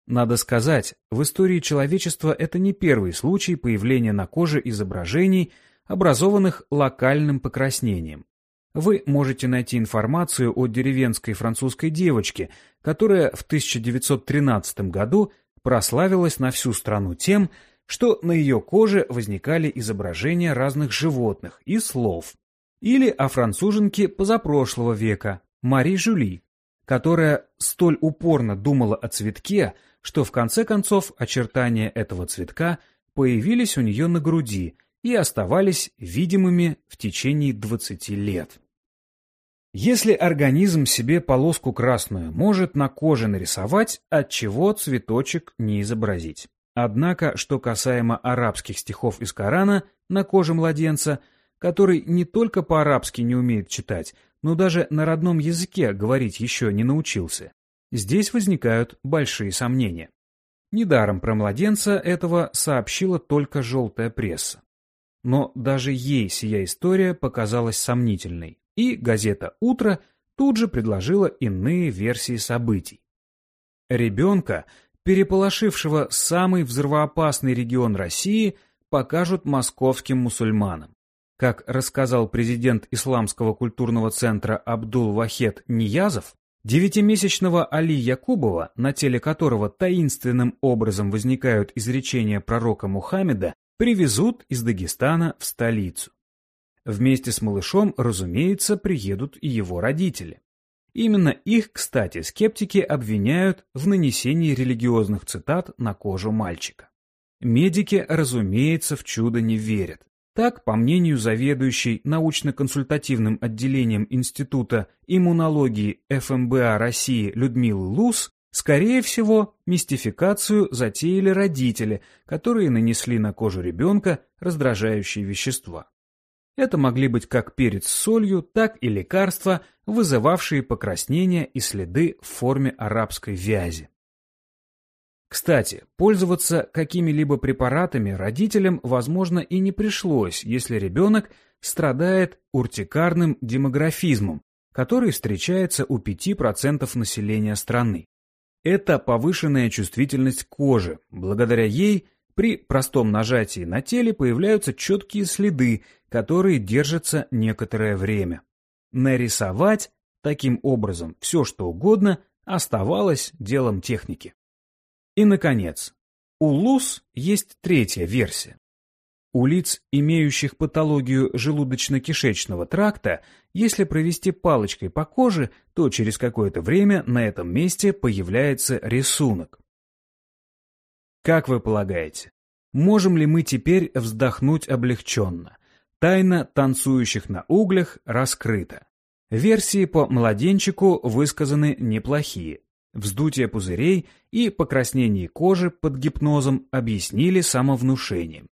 Надо сказать, в истории человечества это не первый случай появления на коже изображений, образованных локальным покраснением. Вы можете найти информацию о деревенской французской девочке, которая в 1913 году прославилась на всю страну тем, что на ее коже возникали изображения разных животных и слов. Или о француженке позапрошлого века Мари Жюли, которая столь упорно думала о цветке, что в конце концов очертания этого цветка появились у нее на груди и оставались видимыми в течение 20 лет. Если организм себе полоску красную может на коже нарисовать, от чего цветочек не изобразить? Однако, что касаемо арабских стихов из Корана на коже младенца, который не только по-арабски не умеет читать, но даже на родном языке говорить еще не научился, Здесь возникают большие сомнения. Недаром про младенца этого сообщила только желтая пресса. Но даже ей сия история показалась сомнительной, и газета «Утро» тут же предложила иные версии событий. Ребенка, переполошившего самый взрывоопасный регион России, покажут московским мусульманам. Как рассказал президент Исламского культурного центра Абдул-Вахед Ниязов, Девятимесячного Али Якубова, на теле которого таинственным образом возникают изречения пророка Мухаммеда, привезут из Дагестана в столицу. Вместе с малышом, разумеется, приедут и его родители. Именно их, кстати, скептики обвиняют в нанесении религиозных цитат на кожу мальчика. Медики, разумеется, в чудо не верят. Так, по мнению заведующей научно-консультативным отделением Института иммунологии ФМБА России Людмилы Лус, скорее всего, мистификацию затеяли родители, которые нанесли на кожу ребенка раздражающие вещества. Это могли быть как перец с солью, так и лекарства, вызывавшие покраснения и следы в форме арабской вязи. Кстати, пользоваться какими-либо препаратами родителям, возможно, и не пришлось, если ребенок страдает уртикарным демографизмом, который встречается у 5% населения страны. Это повышенная чувствительность кожи. Благодаря ей при простом нажатии на теле появляются четкие следы, которые держатся некоторое время. Нарисовать таким образом все, что угодно, оставалось делом техники. И, наконец, у ЛУС есть третья версия. У лиц, имеющих патологию желудочно-кишечного тракта, если провести палочкой по коже, то через какое-то время на этом месте появляется рисунок. Как вы полагаете, можем ли мы теперь вздохнуть облегченно? Тайна танцующих на углях раскрыта. Версии по младенчику высказаны неплохие. Вздутие пузырей и покраснение кожи под гипнозом объяснили самовнушением.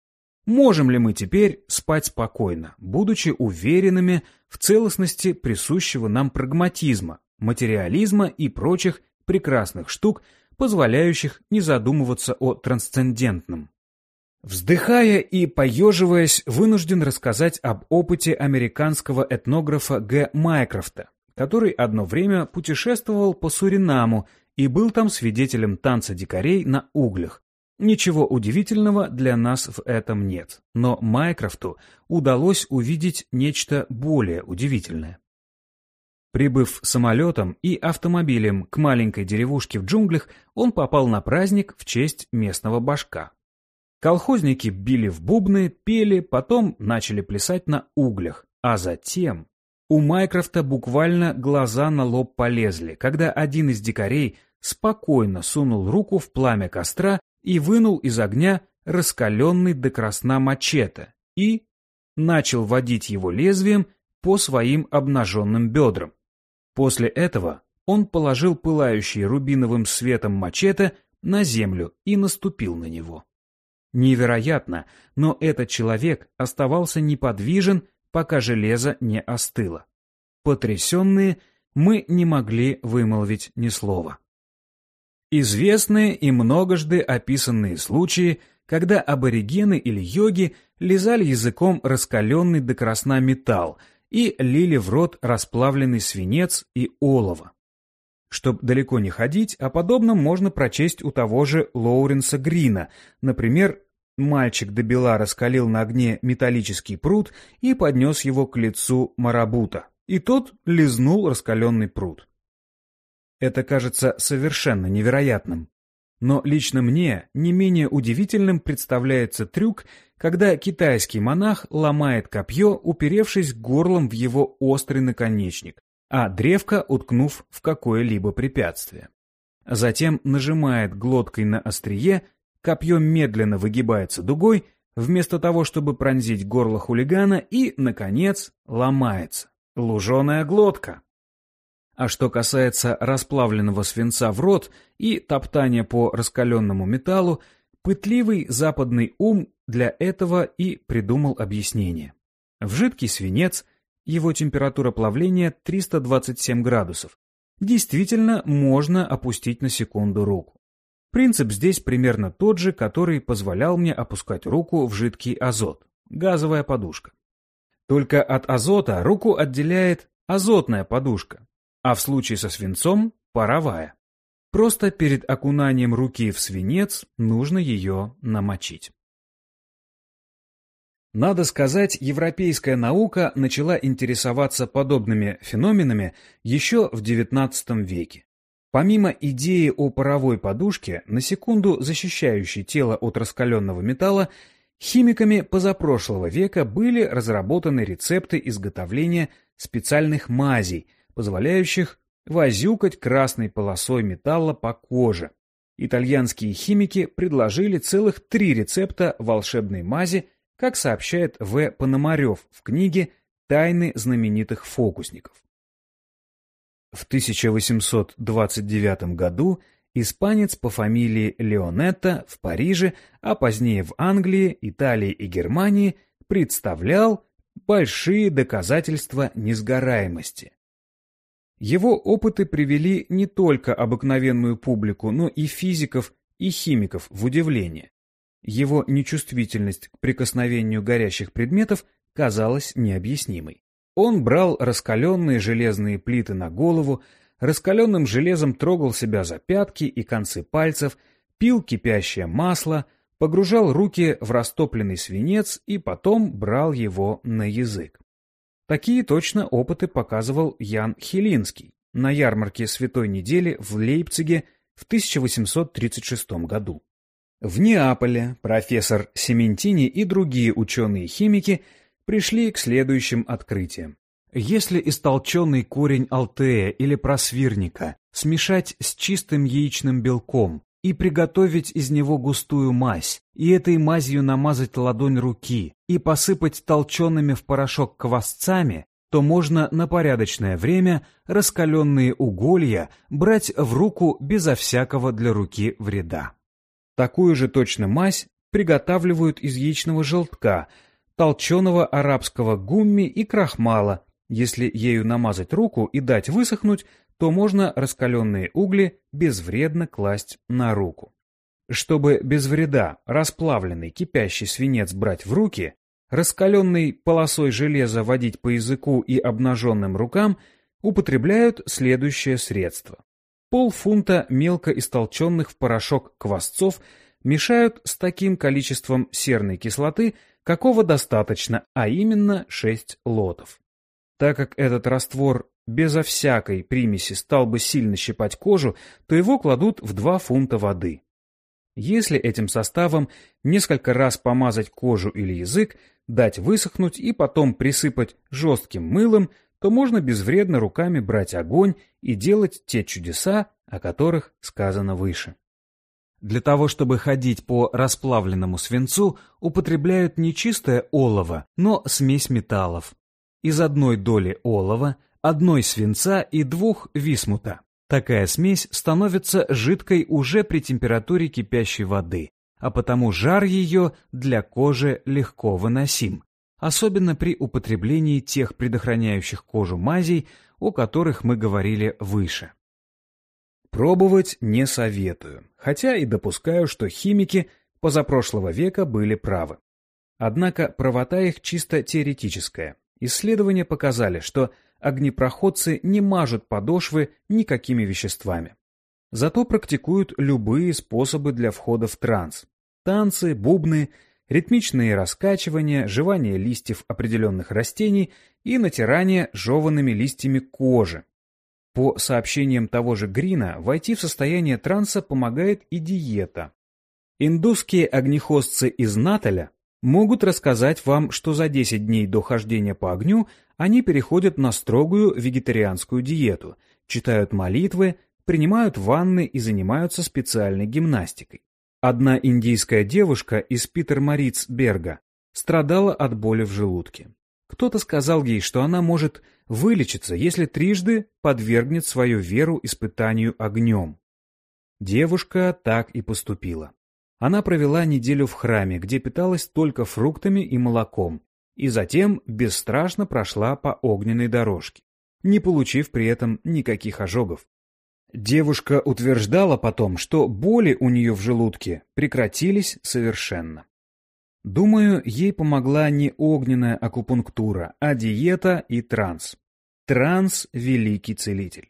Можем ли мы теперь спать спокойно, будучи уверенными в целостности присущего нам прагматизма, материализма и прочих прекрасных штук, позволяющих не задумываться о трансцендентном? Вздыхая и поеживаясь, вынужден рассказать об опыте американского этнографа Г. Майкрофта, который одно время путешествовал по Суринаму и был там свидетелем танца дикарей на углях. Ничего удивительного для нас в этом нет, но Майкрофту удалось увидеть нечто более удивительное. Прибыв самолетом и автомобилем к маленькой деревушке в джунглях, он попал на праздник в честь местного башка. Колхозники били в бубны, пели, потом начали плясать на углях, а затем у Майкрофта буквально глаза на лоб полезли, когда один из дикарей спокойно сунул руку в пламя костра и вынул из огня раскаленный до красна мачете и начал водить его лезвием по своим обнаженным бедрам. После этого он положил пылающий рубиновым светом мачете на землю и наступил на него. Невероятно, но этот человек оставался неподвижен, пока железо не остыло. Потрясенные, мы не могли вымолвить ни слова. Известны и многожды описанные случаи, когда аборигены или йоги лизали языком раскаленный до красна металл и лили в рот расплавленный свинец и олово. Чтоб далеко не ходить, о подобном можно прочесть у того же Лоуренса Грина. Например, мальчик до бела раскалил на огне металлический пруд и поднес его к лицу марабута, и тот лизнул раскаленный пруд. Это кажется совершенно невероятным. Но лично мне не менее удивительным представляется трюк, когда китайский монах ломает копье, уперевшись горлом в его острый наконечник, а древко уткнув в какое-либо препятствие. Затем нажимает глоткой на острие, копье медленно выгибается дугой, вместо того, чтобы пронзить горло хулигана, и, наконец, ломается. Луженая глотка. А что касается расплавленного свинца в рот и топтания по раскаленному металлу, пытливый западный ум для этого и придумал объяснение. В жидкий свинец – его температура плавления 327 градусов. Действительно, можно опустить на секунду руку. Принцип здесь примерно тот же, который позволял мне опускать руку в жидкий азот – газовая подушка. Только от азота руку отделяет азотная подушка, а в случае со свинцом – паровая. Просто перед окунанием руки в свинец нужно ее намочить. Надо сказать, европейская наука начала интересоваться подобными феноменами еще в XIX веке. Помимо идеи о паровой подушке, на секунду защищающей тело от раскаленного металла, химиками позапрошлого века были разработаны рецепты изготовления специальных мазей, позволяющих возюкать красной полосой металла по коже. Итальянские химики предложили целых три рецепта волшебной мази как сообщает В. Пономарев в книге «Тайны знаменитых фокусников». В 1829 году испанец по фамилии Леонетто в Париже, а позднее в Англии, Италии и Германии представлял большие доказательства несгораемости. Его опыты привели не только обыкновенную публику, но и физиков и химиков в удивление. Его нечувствительность к прикосновению горящих предметов казалась необъяснимой. Он брал раскаленные железные плиты на голову, раскаленным железом трогал себя за пятки и концы пальцев, пил кипящее масло, погружал руки в растопленный свинец и потом брал его на язык. Такие точно опыты показывал Ян Хелинский на ярмарке Святой Недели в Лейпциге в 1836 году. В Неаполе профессор Сементини и другие ученые-химики пришли к следующим открытиям. Если истолченный корень алтея или просвирника смешать с чистым яичным белком и приготовить из него густую мазь, и этой мазью намазать ладонь руки и посыпать толчеными в порошок квасцами, то можно на порядочное время раскаленные уголья брать в руку безо всякого для руки вреда. Такую же точно мазь приготавливают из яичного желтка, толченого арабского гумми и крахмала. Если ею намазать руку и дать высохнуть, то можно раскаленные угли безвредно класть на руку. Чтобы без вреда расплавленный кипящий свинец брать в руки, раскаленной полосой железа водить по языку и обнаженным рукам, употребляют следующее средство. Полфунта мелко истолченных в порошок квасцов мешают с таким количеством серной кислоты, какого достаточно, а именно 6 лотов. Так как этот раствор безо всякой примеси стал бы сильно щипать кожу, то его кладут в 2 фунта воды. Если этим составом несколько раз помазать кожу или язык, дать высохнуть и потом присыпать жестким мылом, то можно безвредно руками брать огонь и делать те чудеса, о которых сказано выше. Для того, чтобы ходить по расплавленному свинцу, употребляют не чистое олово, но смесь металлов. Из одной доли олова, одной свинца и двух висмута. Такая смесь становится жидкой уже при температуре кипящей воды, а потому жар ее для кожи легко выносим, особенно при употреблении тех предохраняющих кожу мазей, о которых мы говорили выше. Пробовать не советую, хотя и допускаю, что химики позапрошлого века были правы. Однако правота их чисто теоретическая. Исследования показали, что огнепроходцы не мажут подошвы никакими веществами. Зато практикуют любые способы для входа в транс. Танцы, бубны, ритмичные раскачивания, жевание листьев определенных растений и натирание жеванными листьями кожи. По сообщениям того же Грина, войти в состояние транса помогает и диета. Индусские огнехозцы из Наталя могут рассказать вам, что за 10 дней до хождения по огню они переходят на строгую вегетарианскую диету, читают молитвы, принимают ванны и занимаются специальной гимнастикой. Одна индийская девушка из Питер-Марицберга страдала от боли в желудке. Кто-то сказал ей, что она может вылечиться, если трижды подвергнет свою веру испытанию огнем. Девушка так и поступила. Она провела неделю в храме, где питалась только фруктами и молоком, и затем бесстрашно прошла по огненной дорожке, не получив при этом никаких ожогов. Девушка утверждала потом, что боли у нее в желудке прекратились совершенно. Думаю, ей помогла не огненная акупунктура, а диета и транс. Транс – великий целитель.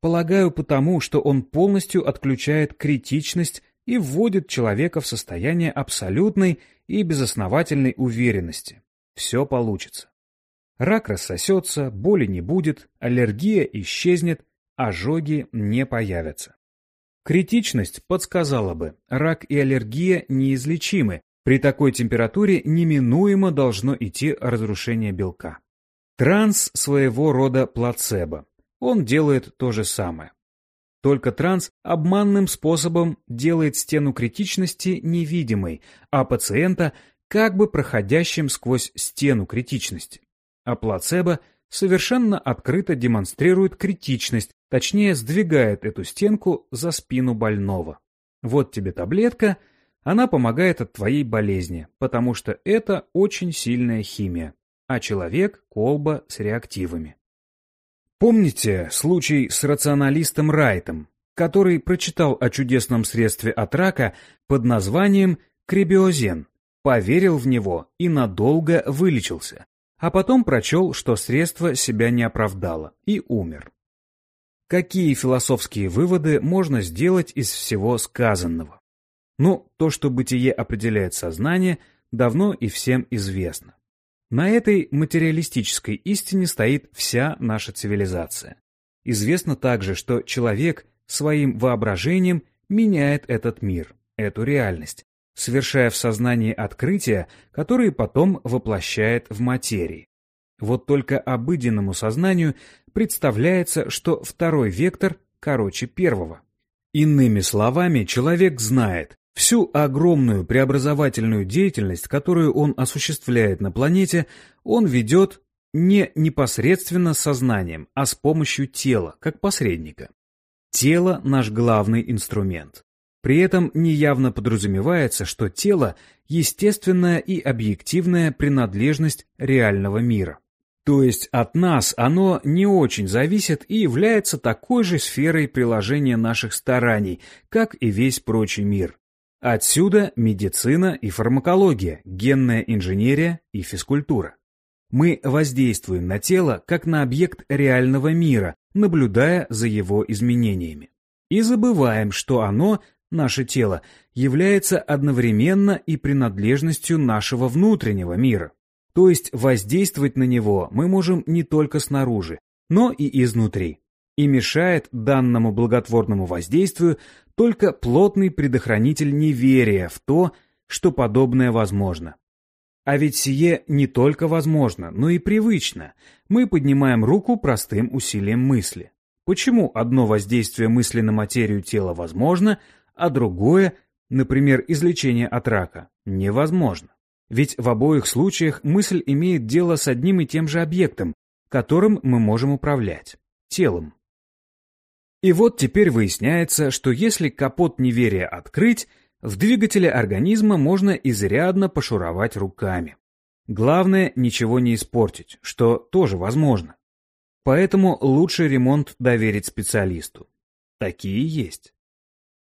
Полагаю, потому, что он полностью отключает критичность и вводит человека в состояние абсолютной и безосновательной уверенности. Все получится. Рак рассосется, боли не будет, аллергия исчезнет, ожоги не появятся. Критичность подсказала бы, рак и аллергия неизлечимы, при такой температуре неминуемо должно идти разрушение белка. Транс своего рода плацебо. Он делает то же самое. Только транс обманным способом делает стену критичности невидимой, а пациента как бы проходящим сквозь стену критичности. А плацебо совершенно открыто демонстрирует критичность, точнее сдвигает эту стенку за спину больного. Вот тебе таблетка, она помогает от твоей болезни, потому что это очень сильная химия, а человек – колба с реактивами. Помните случай с рационалистом Райтом, который прочитал о чудесном средстве от рака под названием кребиозен, поверил в него и надолго вылечился, а потом прочел, что средство себя не оправдало, и умер. Какие философские выводы можно сделать из всего сказанного? Ну, то, что бытие определяет сознание, давно и всем известно. На этой материалистической истине стоит вся наша цивилизация. Известно также, что человек своим воображением меняет этот мир, эту реальность, совершая в сознании открытия, которые потом воплощает в материи. Вот только обыденному сознанию представляется, что второй вектор короче первого. Иными словами, человек знает, Всю огромную преобразовательную деятельность, которую он осуществляет на планете, он ведет не непосредственно сознанием, а с помощью тела, как посредника. Тело – наш главный инструмент. При этом неявно подразумевается, что тело – естественная и объективная принадлежность реального мира. То есть от нас оно не очень зависит и является такой же сферой приложения наших стараний, как и весь прочий мир. Отсюда медицина и фармакология, генная инженерия и физкультура. Мы воздействуем на тело как на объект реального мира, наблюдая за его изменениями. И забываем, что оно, наше тело, является одновременно и принадлежностью нашего внутреннего мира. То есть воздействовать на него мы можем не только снаружи, но и изнутри. И мешает данному благотворному воздействию только плотный предохранитель неверия в то, что подобное возможно. А ведь сие не только возможно, но и привычно. Мы поднимаем руку простым усилием мысли. Почему одно воздействие мысли на материю тела возможно, а другое, например, излечение от рака, невозможно? Ведь в обоих случаях мысль имеет дело с одним и тем же объектом, которым мы можем управлять – телом. И вот теперь выясняется, что если капот неверия открыть, В двигателе организма можно изрядно пошуровать руками. Главное, ничего не испортить, что тоже возможно. Поэтому лучший ремонт доверить специалисту. Такие есть.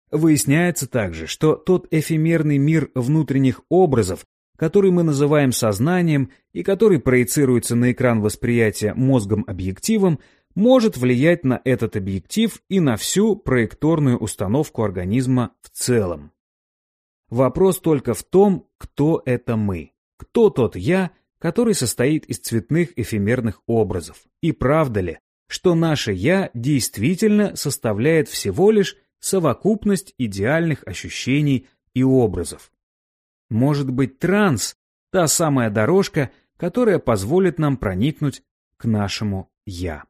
Выясняется также, что тот эфемерный мир внутренних образов, который мы называем сознанием и который проецируется на экран восприятия мозгом-объективом, может влиять на этот объектив и на всю проекторную установку организма в целом. Вопрос только в том, кто это мы, кто тот «я», который состоит из цветных эфемерных образов, и правда ли, что наше «я» действительно составляет всего лишь совокупность идеальных ощущений и образов. Может быть, транс – та самая дорожка, которая позволит нам проникнуть к нашему «я».